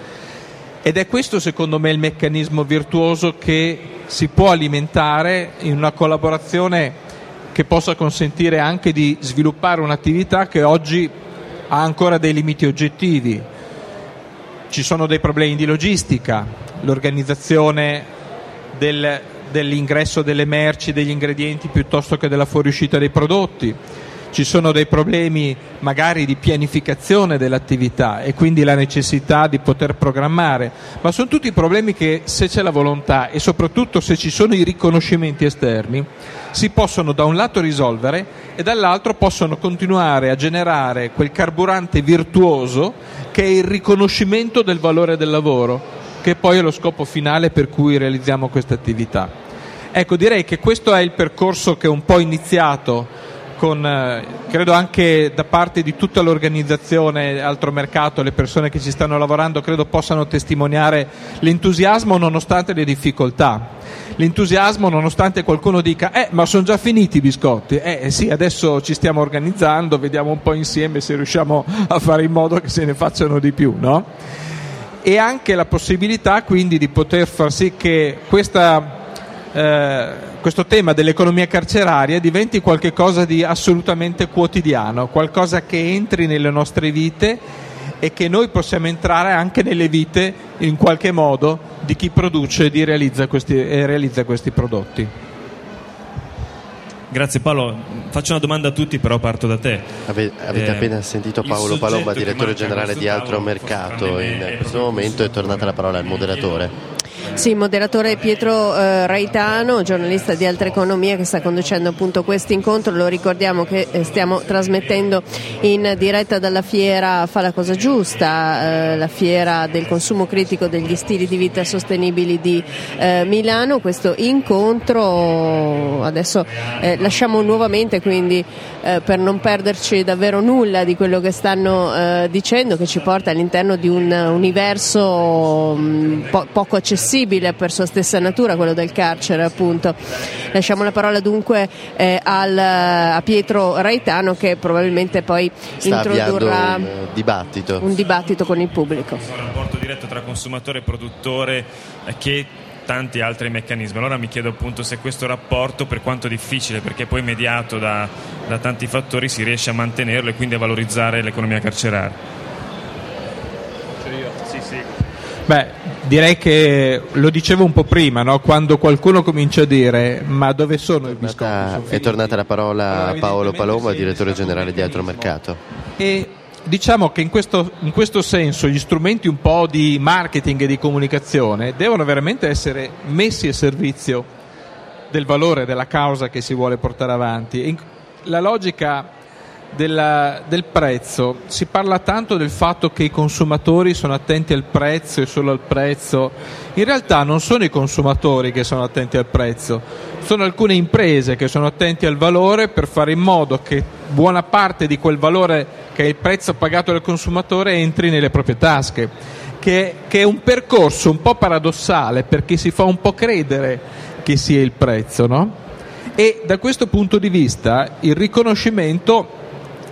Ed è questo secondo me il meccanismo virtuoso che si può alimentare in una collaborazione che possa consentire anche di sviluppare un'attività che oggi ha ancora dei limiti oggettivi. Ci sono dei problemi di logistica, l'organizzazione del, dell'ingresso delle merci, degli ingredienti piuttosto che della fuoriuscita dei prodotti ci sono dei problemi magari di pianificazione dell'attività e quindi la necessità di poter programmare, ma sono tutti problemi che se c'è la volontà e soprattutto se ci sono i riconoscimenti esterni si possono da un lato risolvere e dall'altro possono continuare a generare quel carburante virtuoso che è il riconoscimento del valore del lavoro, che poi è lo scopo finale per cui realizziamo questa attività. Ecco, direi che questo è il percorso che è un po' iniziato con, eh, credo anche da parte di tutta l'organizzazione Altro Mercato, le persone che ci stanno lavorando, credo possano testimoniare l'entusiasmo nonostante le difficoltà. L'entusiasmo nonostante qualcuno dica, eh, ma sono già finiti i biscotti. Eh, eh sì, adesso ci stiamo organizzando, vediamo un po' insieme se riusciamo a fare in modo che se ne facciano di più, no? E anche la possibilità quindi di poter far sì che questa eh, questo tema dell'economia carceraria diventi qualcosa di assolutamente quotidiano, qualcosa che entri nelle nostre vite e che noi possiamo entrare anche nelle vite in qualche modo di chi produce e realizza questi, realizza questi prodotti. Grazie Paolo, faccio una domanda a tutti però parto da te. Ave, avete eh, appena sentito Paolo Palomba, direttore generale di Altro Mercato, in questo momento è tornata la parola al moderatore. Sì, moderatore Pietro eh, Raitano, giornalista di Altra Economia che sta conducendo appunto questo incontro. Lo ricordiamo che eh, stiamo trasmettendo in diretta dalla fiera Fa la cosa giusta, eh, la fiera del consumo critico degli stili di vita sostenibili di eh, Milano. Questo incontro adesso eh, lasciamo nuovamente quindi eh, per non perderci davvero nulla di quello che stanno dicendo che ci porta all'interno di un universo mh, mm, po- poco accessibile accessibile per sua stessa natura, quello del carcere appunto. Lasciamo la parola dunque eh, al, a Pietro Raitano che probabilmente poi Sta introdurrà un dibattito. un dibattito con il pubblico. Un rapporto diretto tra consumatore e produttore eh, che tanti altri meccanismi. Allora mi chiedo appunto se questo rapporto, per quanto difficile, perché poi mediato da, da tanti fattori, si riesce a mantenerlo e quindi a valorizzare l'economia carceraria. Sì, sì. Beh, direi che lo dicevo un po' prima, no? quando qualcuno comincia a dire ma dove sono i biscotti? È tornata la parola a Paolo Paloma, direttore generale di Altro Mercato. E diciamo che in questo, in questo, senso gli strumenti un po' di marketing e di comunicazione devono veramente essere messi a servizio del valore della causa che si vuole portare avanti. La logica della, del prezzo, si parla tanto del fatto che i consumatori sono attenti al prezzo e solo al prezzo, in realtà non sono i consumatori che sono attenti al prezzo, sono alcune imprese che sono attenti al valore per fare in modo che buona parte di quel valore che è il prezzo pagato dal consumatore entri nelle proprie tasche, che, che è un percorso un po' paradossale perché si fa un po' credere che sia il prezzo, no? E da questo punto di vista il riconoscimento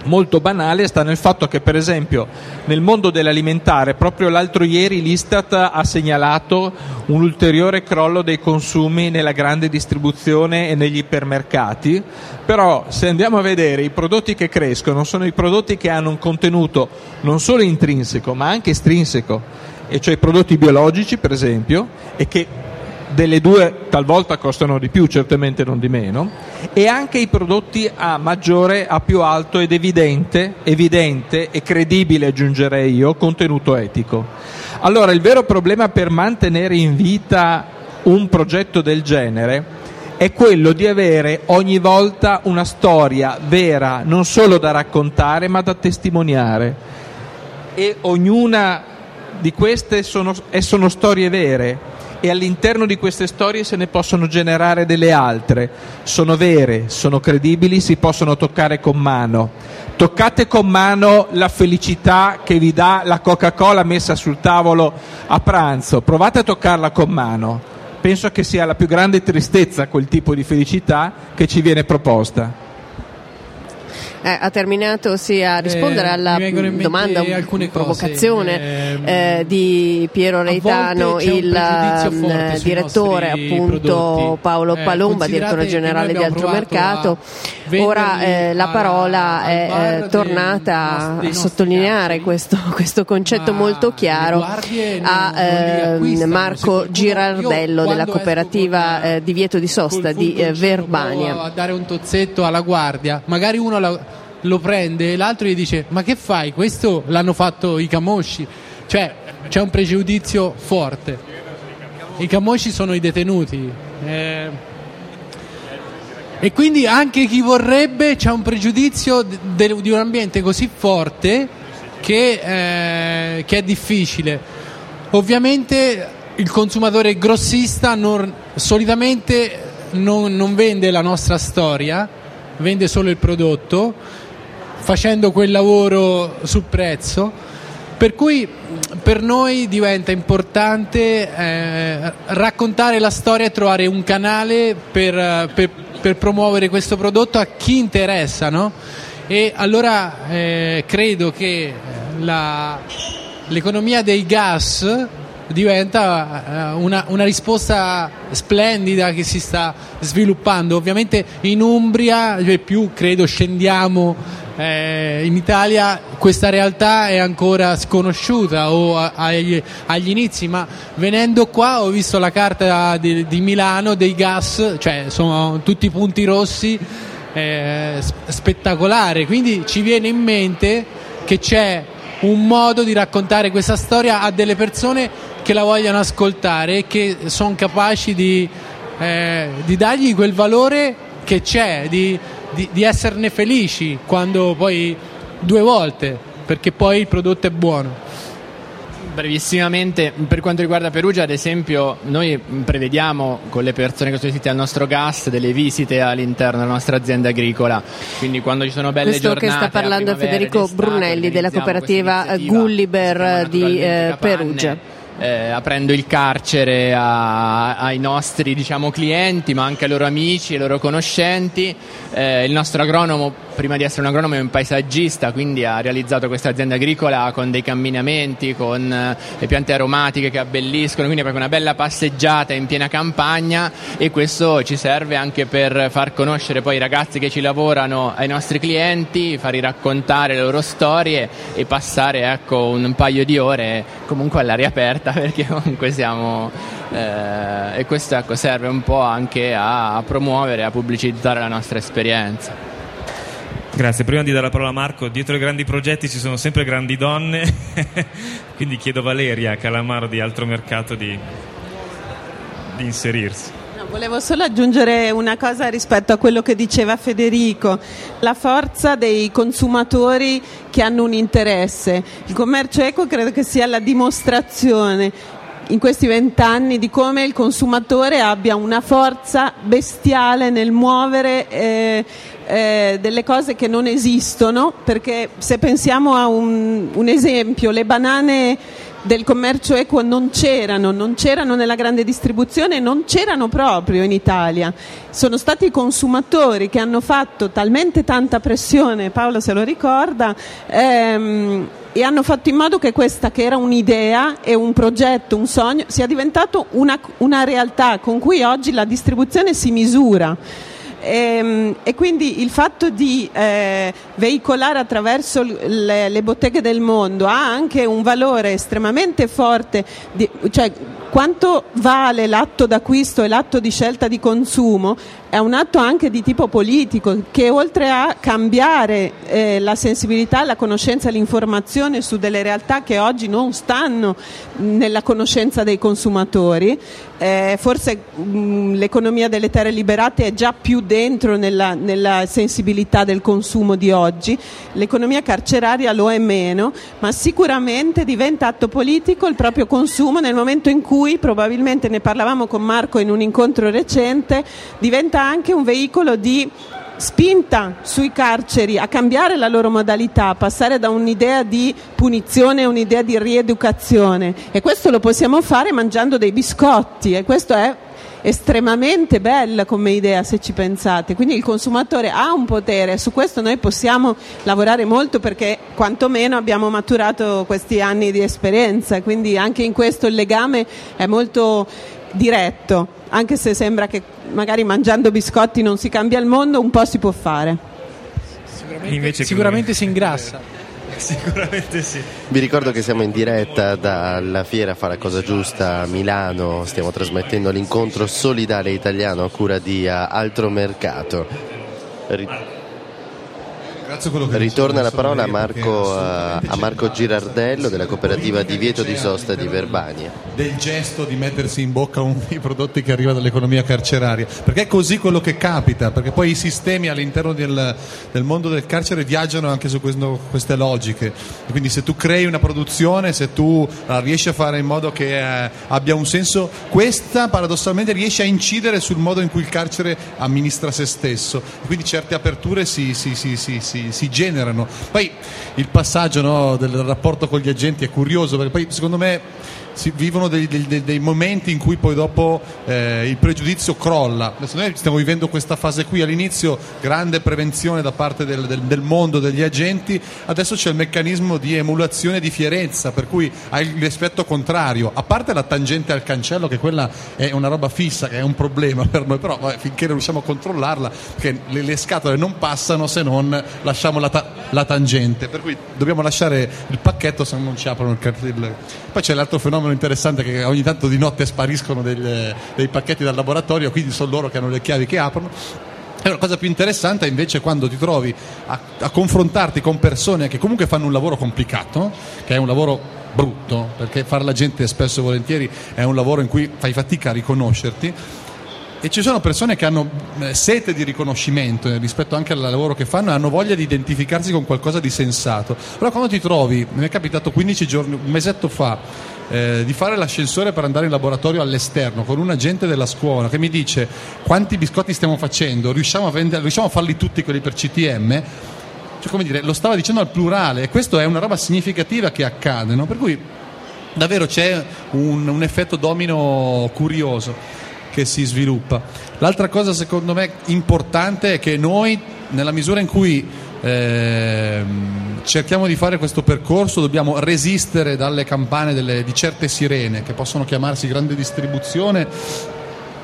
molto banale sta nel fatto che per esempio nel mondo dell'alimentare proprio l'altro ieri l'Istat ha segnalato un ulteriore crollo dei consumi nella grande distribuzione e negli ipermercati, però se andiamo a vedere i prodotti che crescono sono i prodotti che hanno un contenuto non solo intrinseco ma anche estrinseco, e cioè i prodotti biologici per esempio, e che delle due talvolta costano di più, certamente non di meno, e anche i prodotti a maggiore, a più alto ed evidente, evidente e credibile, aggiungerei io, contenuto etico. Allora, il vero problema per mantenere in vita un progetto del genere è quello di avere ogni volta una storia vera, non solo da raccontare, ma da testimoniare. E ognuna di queste sono, sono storie vere e all'interno di queste storie se ne possono generare delle altre. Sono vere, sono credibili, si possono toccare con mano. Toccate con mano la felicità che vi dà la Coca-Cola messa sul tavolo a pranzo, provate a toccarla con mano. Penso che sia la più grande tristezza quel tipo di felicità che ci viene proposta. Eh, ha terminato sì, a rispondere eh, alla domanda, provocazione eh, eh, di Piero Reitano, il mm, direttore appunto prodotti. Paolo eh, Palomba, direttore generale di Altro Mercato. Ora eh, la parola è tornata a sottolineare questo, questo concetto molto chiaro a ehm, Marco Girardello della cooperativa Divieto di Sosta di Verbania. A dare un tozzetto alla guardia, magari uno la lo prende e l'altro gli dice ma che fai? Questo l'hanno fatto i camosci. Cioè c'è un pregiudizio forte. I camosci sono i detenuti. Eh, e quindi anche chi vorrebbe c'è un pregiudizio de, di un ambiente così forte che, eh, che è difficile. Ovviamente il consumatore grossista non, solitamente non, non vende la nostra storia, vende solo il prodotto facendo quel lavoro sul prezzo. Per cui per noi diventa importante eh, raccontare la storia e trovare un canale per, per, per promuovere questo prodotto a chi interessa. No? E allora eh, credo che la, l'economia dei gas diventa eh, una, una, risposta splendida che si sta sviluppando. Ovviamente in Umbria, più credo scendiamo eh, in Italia questa realtà è ancora sconosciuta o agli, agli, inizi, ma venendo qua ho visto la carta di, di Milano dei gas, cioè sono tutti punti rossi, eh, spettacolare, quindi ci viene in mente che c'è un modo di raccontare questa storia a delle persone che la vogliono ascoltare e che sono capaci di, eh, di dargli quel valore che c'è, di, di, di esserne felici quando poi due volte, perché poi il prodotto è buono. Brevissimamente, per quanto riguarda Perugia, ad esempio, noi prevediamo con le persone che sono iscritte al nostro gas delle visite all'interno della nostra azienda agricola. Quindi quando ci sono belle Questo giornate. Questo che sta parlando Federico Brunelli della cooperativa Gulliver di eh, Perugia eh, aprendo il carcere a, ai nostri diciamo, clienti, ma anche ai loro amici, ai loro conoscenti. Eh, il nostro agronomo prima di essere un agronomo è un paesaggista, quindi ha realizzato questa azienda agricola con dei camminamenti, con eh, le piante aromatiche che abbelliscono, quindi è proprio una bella passeggiata in piena campagna e questo ci serve anche per far conoscere poi i ragazzi che ci lavorano ai nostri clienti, farli raccontare le loro storie e passare ecco, un paio di ore comunque all'aria aperta perché comunque siamo eh, e questo ecco, serve un po' anche a, a promuovere, a pubblicizzare la nostra esperienza. Grazie, prima di dare la parola a Marco, dietro i grandi progetti ci sono sempre grandi donne, quindi chiedo a Valeria Calamaro di Altro Mercato di, di inserirsi. Volevo solo aggiungere una cosa rispetto a quello che diceva Federico, la forza dei consumatori che hanno un interesse. Il commercio eco credo che sia la dimostrazione in questi vent'anni di come il consumatore abbia una forza bestiale nel muovere eh, eh, delle cose che non esistono, perché se pensiamo a un, un esempio, le banane del commercio equo non c'erano, non c'erano nella grande distribuzione, non c'erano proprio in Italia. Sono stati i consumatori che hanno fatto talmente tanta pressione, Paolo se lo ricorda, ehm, e hanno fatto in modo che questa che era un'idea e un progetto, un sogno, sia diventato una, una realtà con cui oggi la distribuzione si misura. E, ehm, e, quindi il fatto di eh, veicolare attraverso le, le, botteghe del mondo ha anche un valore estremamente forte, di, cioè quanto vale l'atto d'acquisto e l'atto di scelta di consumo è un atto anche di tipo politico che oltre a cambiare eh, la sensibilità, la conoscenza e l'informazione su delle realtà che oggi non stanno nella conoscenza dei consumatori, eh, forse mh, l'economia delle terre liberate è già più dentro nella, nella sensibilità del consumo di oggi, l'economia carceraria lo è meno, ma sicuramente diventa atto politico il proprio consumo nel momento in cui, probabilmente ne parlavamo con Marco in un incontro recente, diventa anche un veicolo di spinta sui carceri a cambiare la loro modalità, passare da un'idea di punizione a un'idea di rieducazione. E questo lo possiamo fare mangiando dei biscotti e questo è estremamente bella come idea se ci pensate, quindi il consumatore ha un potere, su questo noi possiamo lavorare molto perché quantomeno abbiamo maturato questi anni di esperienza, quindi anche in questo il legame è molto diretto, anche se sembra che magari mangiando biscotti non si cambia il mondo, un po' si può fare. Sicuramente, sicuramente si ingrassa. Sicuramente sì. Vi ricordo che siamo in diretta dalla Fiera Fa la Cosa Giusta a Milano, stiamo trasmettendo l'incontro solidale italiano a cura di Altro Mercato. Ritorna la parola a Marco, a Marco, Girardello della cooperativa Divieto di Sosta di Verbania. Del gesto di mettersi in bocca un, i prodotti che arrivano dall'economia carceraria, perché è così quello che capita, perché poi i sistemi all'interno del, del mondo del carcere viaggiano anche su questo, queste logiche. Quindi se tu crei una produzione, se tu uh, riesci a fare in modo che uh, abbia un senso, questa paradossalmente riesce a incidere sul modo in cui il carcere amministra se stesso. Quindi certe aperture si, si, si, si si, generano. Poi il passaggio no, del rapporto con gli agenti è curioso perché poi secondo me si vivono dei, dei, dei, momenti in cui poi dopo eh, il pregiudizio crolla. Adesso noi stiamo vivendo questa fase qui, all'inizio grande prevenzione da parte del, del, del mondo degli agenti, adesso c'è il meccanismo di emulazione di fierezza, per cui hai l'effetto contrario, a parte la tangente al cancello che quella è una roba fissa, che è un problema per noi, però vabbè, finché riusciamo a controllarla, che le, le, scatole non passano se non lasciamo la, ta- la, tangente, per cui dobbiamo lasciare il pacchetto se non ci aprono il, il... Poi c'è l'altro fenomeno fenomeno interessante che ogni tanto di notte spariscono delle, dei pacchetti dal laboratorio, quindi sono loro che hanno le chiavi che aprono. E la cosa più interessante è invece quando ti trovi a, a, confrontarti con persone che comunque fanno un lavoro complicato, che è un lavoro brutto, perché fare la gente spesso e volentieri è un lavoro in cui fai fatica a riconoscerti e ci sono persone che hanno eh, sete di riconoscimento eh, rispetto anche al lavoro che fanno e hanno voglia di identificarsi con qualcosa di sensato. Però quando ti trovi, mi è capitato 15 giorni, un mesetto fa, eh, di fare l'ascensore per andare in laboratorio all'esterno con un agente della scuola che mi dice quanti biscotti stiamo facendo, riusciamo a, vendere, riusciamo a farli tutti quelli per CTM? Cioè, come dire, lo stava dicendo al plurale e questo è una roba significativa che accade, no? per cui davvero c'è un, un effetto domino curioso che si sviluppa. L'altra cosa secondo me importante è che noi, nella misura in cui eh, cerchiamo di fare questo percorso, dobbiamo resistere dalle campane delle, di certe sirene che possono chiamarsi grande distribuzione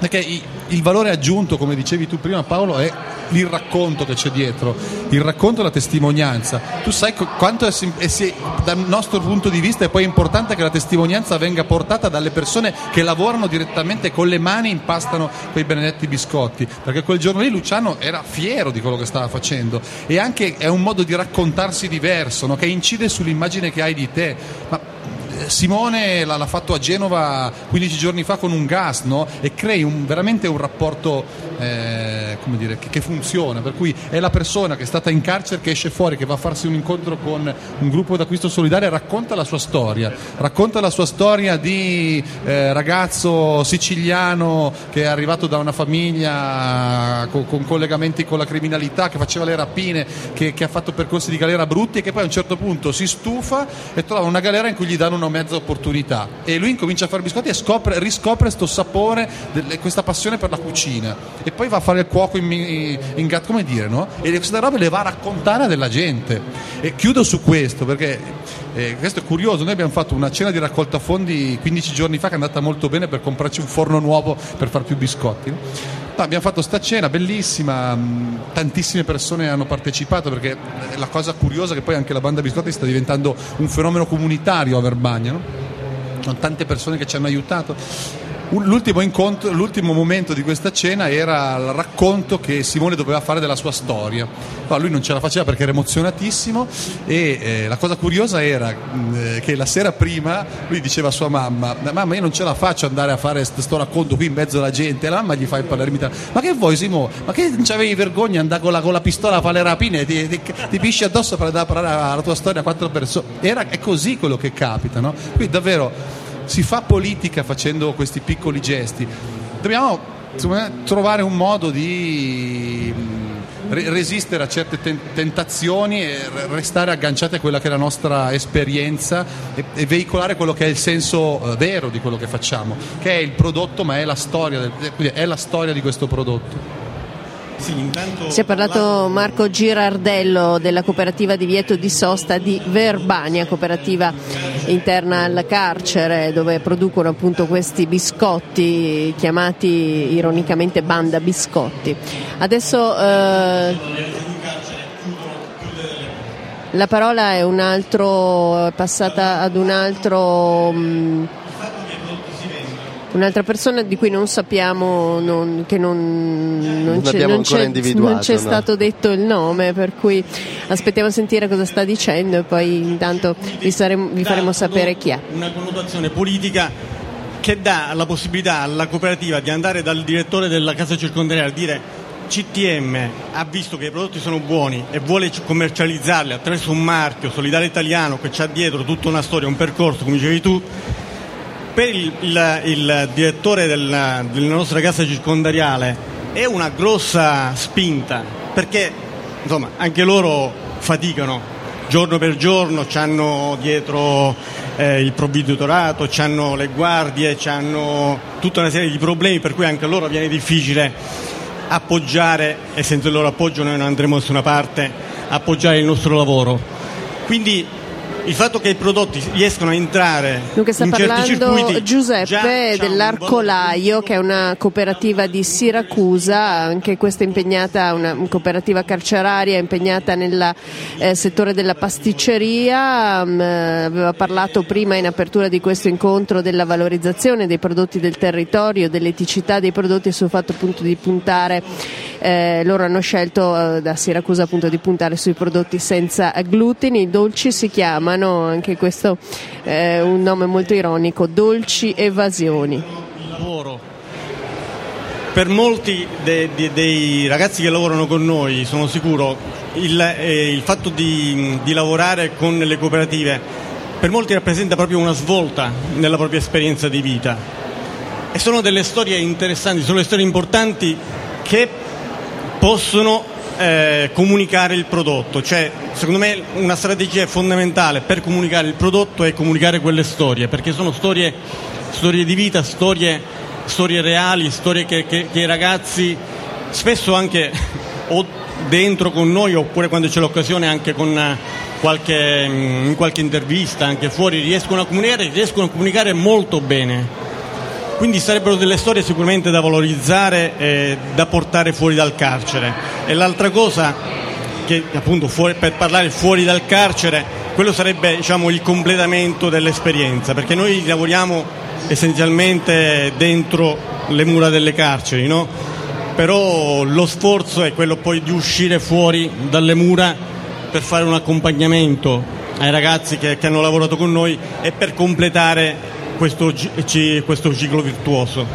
perché il valore aggiunto, come dicevi tu prima Paolo, è il racconto che c'è dietro, il racconto e la testimonianza. Tu sai quanto è, è, dal nostro punto di vista è poi importante che la testimonianza venga portata dalle persone che lavorano direttamente con le mani e impastano quei benedetti biscotti, perché quel giorno lì Luciano era fiero di quello che stava facendo e anche è un modo di raccontarsi diverso, no? che incide sull'immagine che hai di te. Ma Simone l'ha, fatto a Genova 15 giorni fa con un gas no? e crei un, veramente un rapporto eh, dire, che, che, funziona, per cui è la persona che è stata in carcere che esce fuori, che va a farsi un incontro con un gruppo d'acquisto solidario e racconta la sua storia, racconta la sua storia di eh, ragazzo siciliano che è arrivato da una famiglia con, con, collegamenti con la criminalità, che faceva le rapine, che, che ha fatto percorsi di galera brutti e che poi a un certo punto si stufa e trova una galera in cui gli danno una mezza opportunità. E lui incomincia a fare biscotti e scopre, riscopre questo sapore, questa passione per la cucina e poi va a fare il cuoco in, in, in come dire, no? E queste robe le va a raccontare della gente. E chiudo su questo perché eh, questo è curioso, noi abbiamo fatto una cena di raccolta fondi 15 giorni fa che è andata molto bene per comprarci un forno nuovo per fare più biscotti. No, abbiamo fatto sta cena bellissima, mm, tantissime persone hanno partecipato perché la cosa curiosa è che poi anche la banda biscotti sta diventando un fenomeno comunitario a Verbagna, no? Sono tante persone che ci hanno aiutato L'ultimo, incontro, l'ultimo momento di questa cena era il racconto che Simone doveva fare della sua storia. No, lui non ce la faceva perché era emozionatissimo e eh, la cosa curiosa era mh, eh, che la sera prima lui diceva a sua mamma mamma io non ce la faccio andare a fare questo racconto qui in mezzo alla gente la mamma gli fa il parlare ma che vuoi Simone? Ma che non c'avevi vergogna andare con la, con la pistola a fare le rapine ti, ti, ti pisci addosso per andare a parlare la tua storia a quattro persone? Era, è così quello che capita, no? Quindi davvero si fa politica facendo questi piccoli gesti. Dobbiamo me, trovare un modo di mm, resistere a certe tentazioni e restare agganciati a quella che è la nostra esperienza e, e veicolare quello che è il senso uh, vero di quello che facciamo, che è il prodotto ma è la storia, del, è la storia di questo prodotto. Si è parlato Marco Girardello della cooperativa di Vieto di Sosta di Verbania, cooperativa interna al carcere dove producono appunto questi biscotti chiamati ironicamente banda biscotti. Adesso eh, la parola è un altro, è passata ad un altro... Mh, mm, un'altra persona di cui non sappiamo, non, che non, non, non c'è, non c'è, non c'è no? stato detto il nome, per cui aspettiamo a sentire cosa sta dicendo e poi intanto vi, saremo, vi faremo sapere chi è. Una connotazione politica che dà la possibilità alla cooperativa di andare dal direttore della casa circondariale a dire CTM ha visto che i prodotti sono buoni e vuole commercializzarli attraverso un marchio solidale italiano che ha dietro tutta una storia, un percorso, come dicevi tu, per il, il, il direttore della, della nostra casa circondariale è una grossa spinta perché insomma anche loro faticano giorno per giorno, hanno dietro eh, il provveditorato, hanno le guardie, hanno tutta una serie di problemi per cui anche loro viene difficile appoggiare e senza il loro appoggio noi non andremo da nessuna parte, appoggiare il nostro lavoro. Quindi il fatto che i prodotti riescono a entrare Dunque sta in parlando certi circuiti Giuseppe dell'Arcolaio che è una cooperativa di Siracusa. Anche questa impegnata una cooperativa carceraria impegnata nel eh, settore della pasticceria. Um, aveva parlato prima in apertura di questo incontro della valorizzazione dei prodotti del territorio dell'eticità dei prodotti e sul fatto appunto di puntare eh, loro hanno scelto eh, da Siracusa appunto di puntare sui prodotti senza glutine i dolci si chiamano anche questo è un nome molto ironico, dolci evasioni. Lavoro. Per molti de, de, dei ragazzi che lavorano con noi, sono sicuro, il, eh, il fatto di, di lavorare con le cooperative per molti rappresenta proprio una svolta nella propria esperienza di vita. E sono delle storie interessanti, sono le storie importanti che possono eh, comunicare il prodotto, cioè secondo me una strategia fondamentale per comunicare il prodotto è comunicare quelle storie, perché sono storie, storie di vita, storie, storie reali, storie che, che, che, i ragazzi spesso anche o dentro con noi oppure quando c'è l'occasione anche con eh, qualche, mm, in qualche intervista, anche fuori, riescono a comunicare, riescono a comunicare molto bene. Quindi sarebbero delle storie sicuramente da valorizzare e da portare fuori dal carcere. E l'altra cosa, che appunto fuori, per parlare fuori dal carcere, quello sarebbe diciamo, il completamento dell'esperienza, perché noi lavoriamo essenzialmente dentro le mura delle carceri, no? però lo sforzo è quello poi di uscire fuori dalle mura per fare un accompagnamento ai ragazzi che, che hanno lavorato con noi e per completare questo, questo ciclo virtuoso.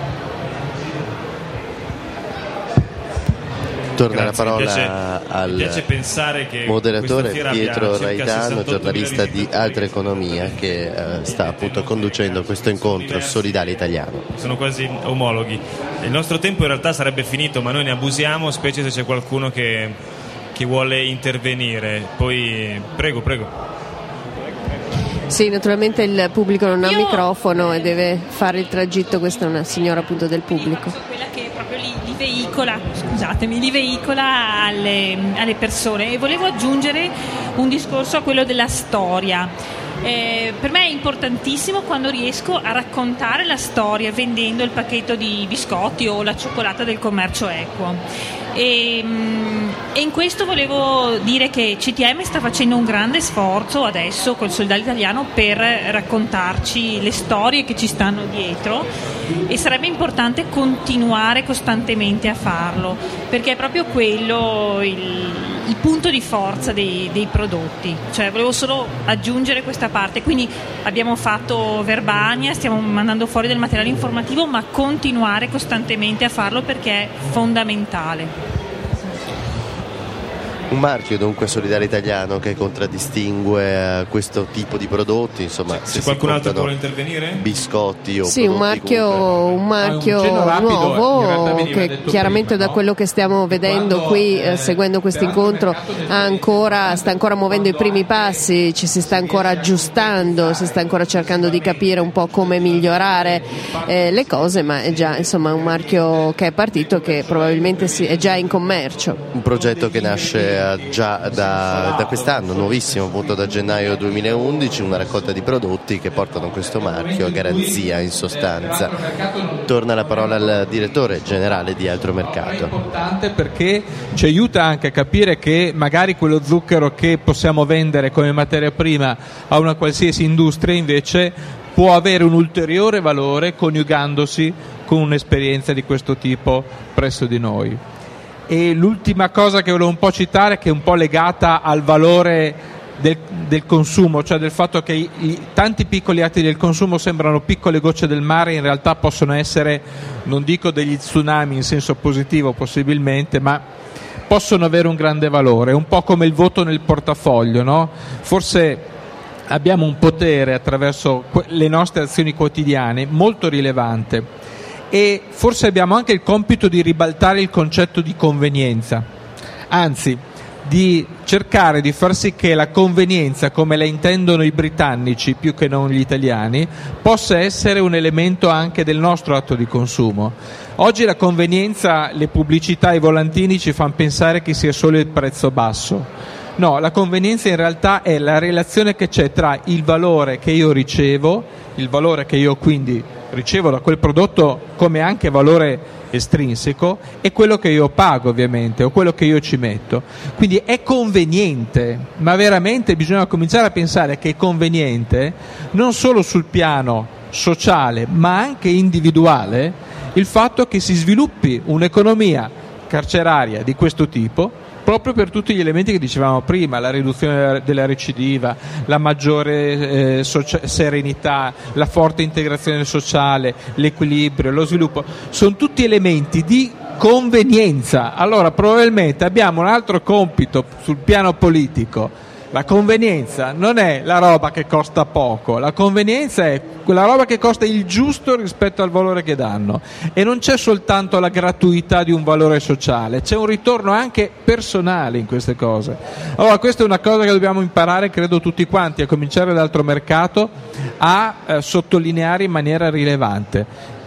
Torna Grazie, la parola piace, al moderatore Pietro Raitano, giornalista di Altra Economia, che uh, sta appunto conducendo questo incontro solidale italiano. Sono quasi omologhi. Il nostro tempo in realtà sarebbe finito, ma noi ne abusiamo, specie se c'è qualcuno che, che vuole intervenire. Poi prego, prego. Sì, naturalmente il pubblico non ha Io... microfono e deve fare il tragitto, questa è una signora appunto del pubblico. Quella che proprio li, li veicola, scusatemi, li veicola alle, alle persone e volevo aggiungere un discorso a quello della storia. Eh, per me è importantissimo quando riesco a raccontare la storia vendendo il pacchetto di biscotti o la cioccolata del commercio equo. E, mm, e, in questo volevo dire che CTM sta facendo un grande sforzo adesso col Soldato Italiano per raccontarci le storie che ci stanno dietro e sarebbe importante continuare costantemente a farlo perché è proprio quello il, il punto di forza dei, dei, prodotti. Cioè, volevo solo aggiungere questa parte, quindi abbiamo fatto Verbania, stiamo mandando fuori del materiale informativo ma continuare costantemente a farlo perché è fondamentale. Un marchio dunque solidale italiano che contraddistingue eh, questo tipo di prodotti, insomma, se, se qualcun altro vuole intervenire? Biscotti o Sì, un marchio, un marchio ah, un nuovo che chiaramente da quello che stiamo vedendo qui eh, seguendo questo incontro ancora, sta ancora muovendo i primi passi, ci si sta ancora aggiustando, si sta ancora cercando di capire un po' come migliorare eh, le cose, ma è già insomma un marchio che è partito che probabilmente si, è già in commercio. Un progetto che nasce già da, da, quest'anno, nuovissimo appunto da gennaio 2011, una raccolta di prodotti che portano questo marchio a garanzia in sostanza. Torna la parola al direttore generale di Altro Mercato. È importante perché ci aiuta anche a capire che magari quello zucchero che possiamo vendere come materia prima a una qualsiasi industria invece può avere un ulteriore valore coniugandosi con un'esperienza di questo tipo presso di noi. E l'ultima cosa che volevo un po' citare, che è un po' legata al valore del, del, consumo, cioè del fatto che i, i, tanti piccoli atti del consumo sembrano piccole gocce del mare, in realtà possono essere, non dico degli tsunami in senso positivo possibilmente, ma possono avere un grande valore, un po' come il voto nel portafoglio, no? Forse abbiamo un potere attraverso le nostre azioni quotidiane molto rilevante e forse abbiamo anche il compito di ribaltare il concetto di convenienza, anzi di cercare di far sì che la convenienza, come la intendono i britannici più che non gli italiani, possa essere un elemento anche del nostro atto di consumo. Oggi la convenienza, le pubblicità, i volantini ci fanno pensare che sia solo il prezzo basso. No, la convenienza in realtà è la relazione che c'è tra il valore che io ricevo, il valore che io quindi ricevo da quel prodotto come anche valore estrinseco e quello che io pago ovviamente o quello che io ci metto. Quindi è conveniente, ma veramente bisogna cominciare a pensare che è conveniente non solo sul piano sociale ma anche individuale il fatto che si sviluppi un'economia carceraria di questo tipo proprio per tutti gli elementi che dicevamo prima, la riduzione della recidiva, la maggiore eh, socia- serenità, la forte integrazione sociale, l'equilibrio, lo sviluppo, sono tutti elementi di convenienza. Allora probabilmente abbiamo un altro compito sul piano politico la convenienza non è la roba che costa poco, la convenienza è quella roba che costa il giusto rispetto al valore che danno e non c'è soltanto la gratuità di un valore sociale, c'è un ritorno anche personale in queste cose. Allora questa è una cosa che dobbiamo imparare, credo tutti quanti, a cominciare dall'altro mercato, a eh, sottolineare in maniera rilevante.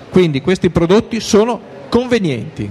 Quindi questi prodotti sono convenienti,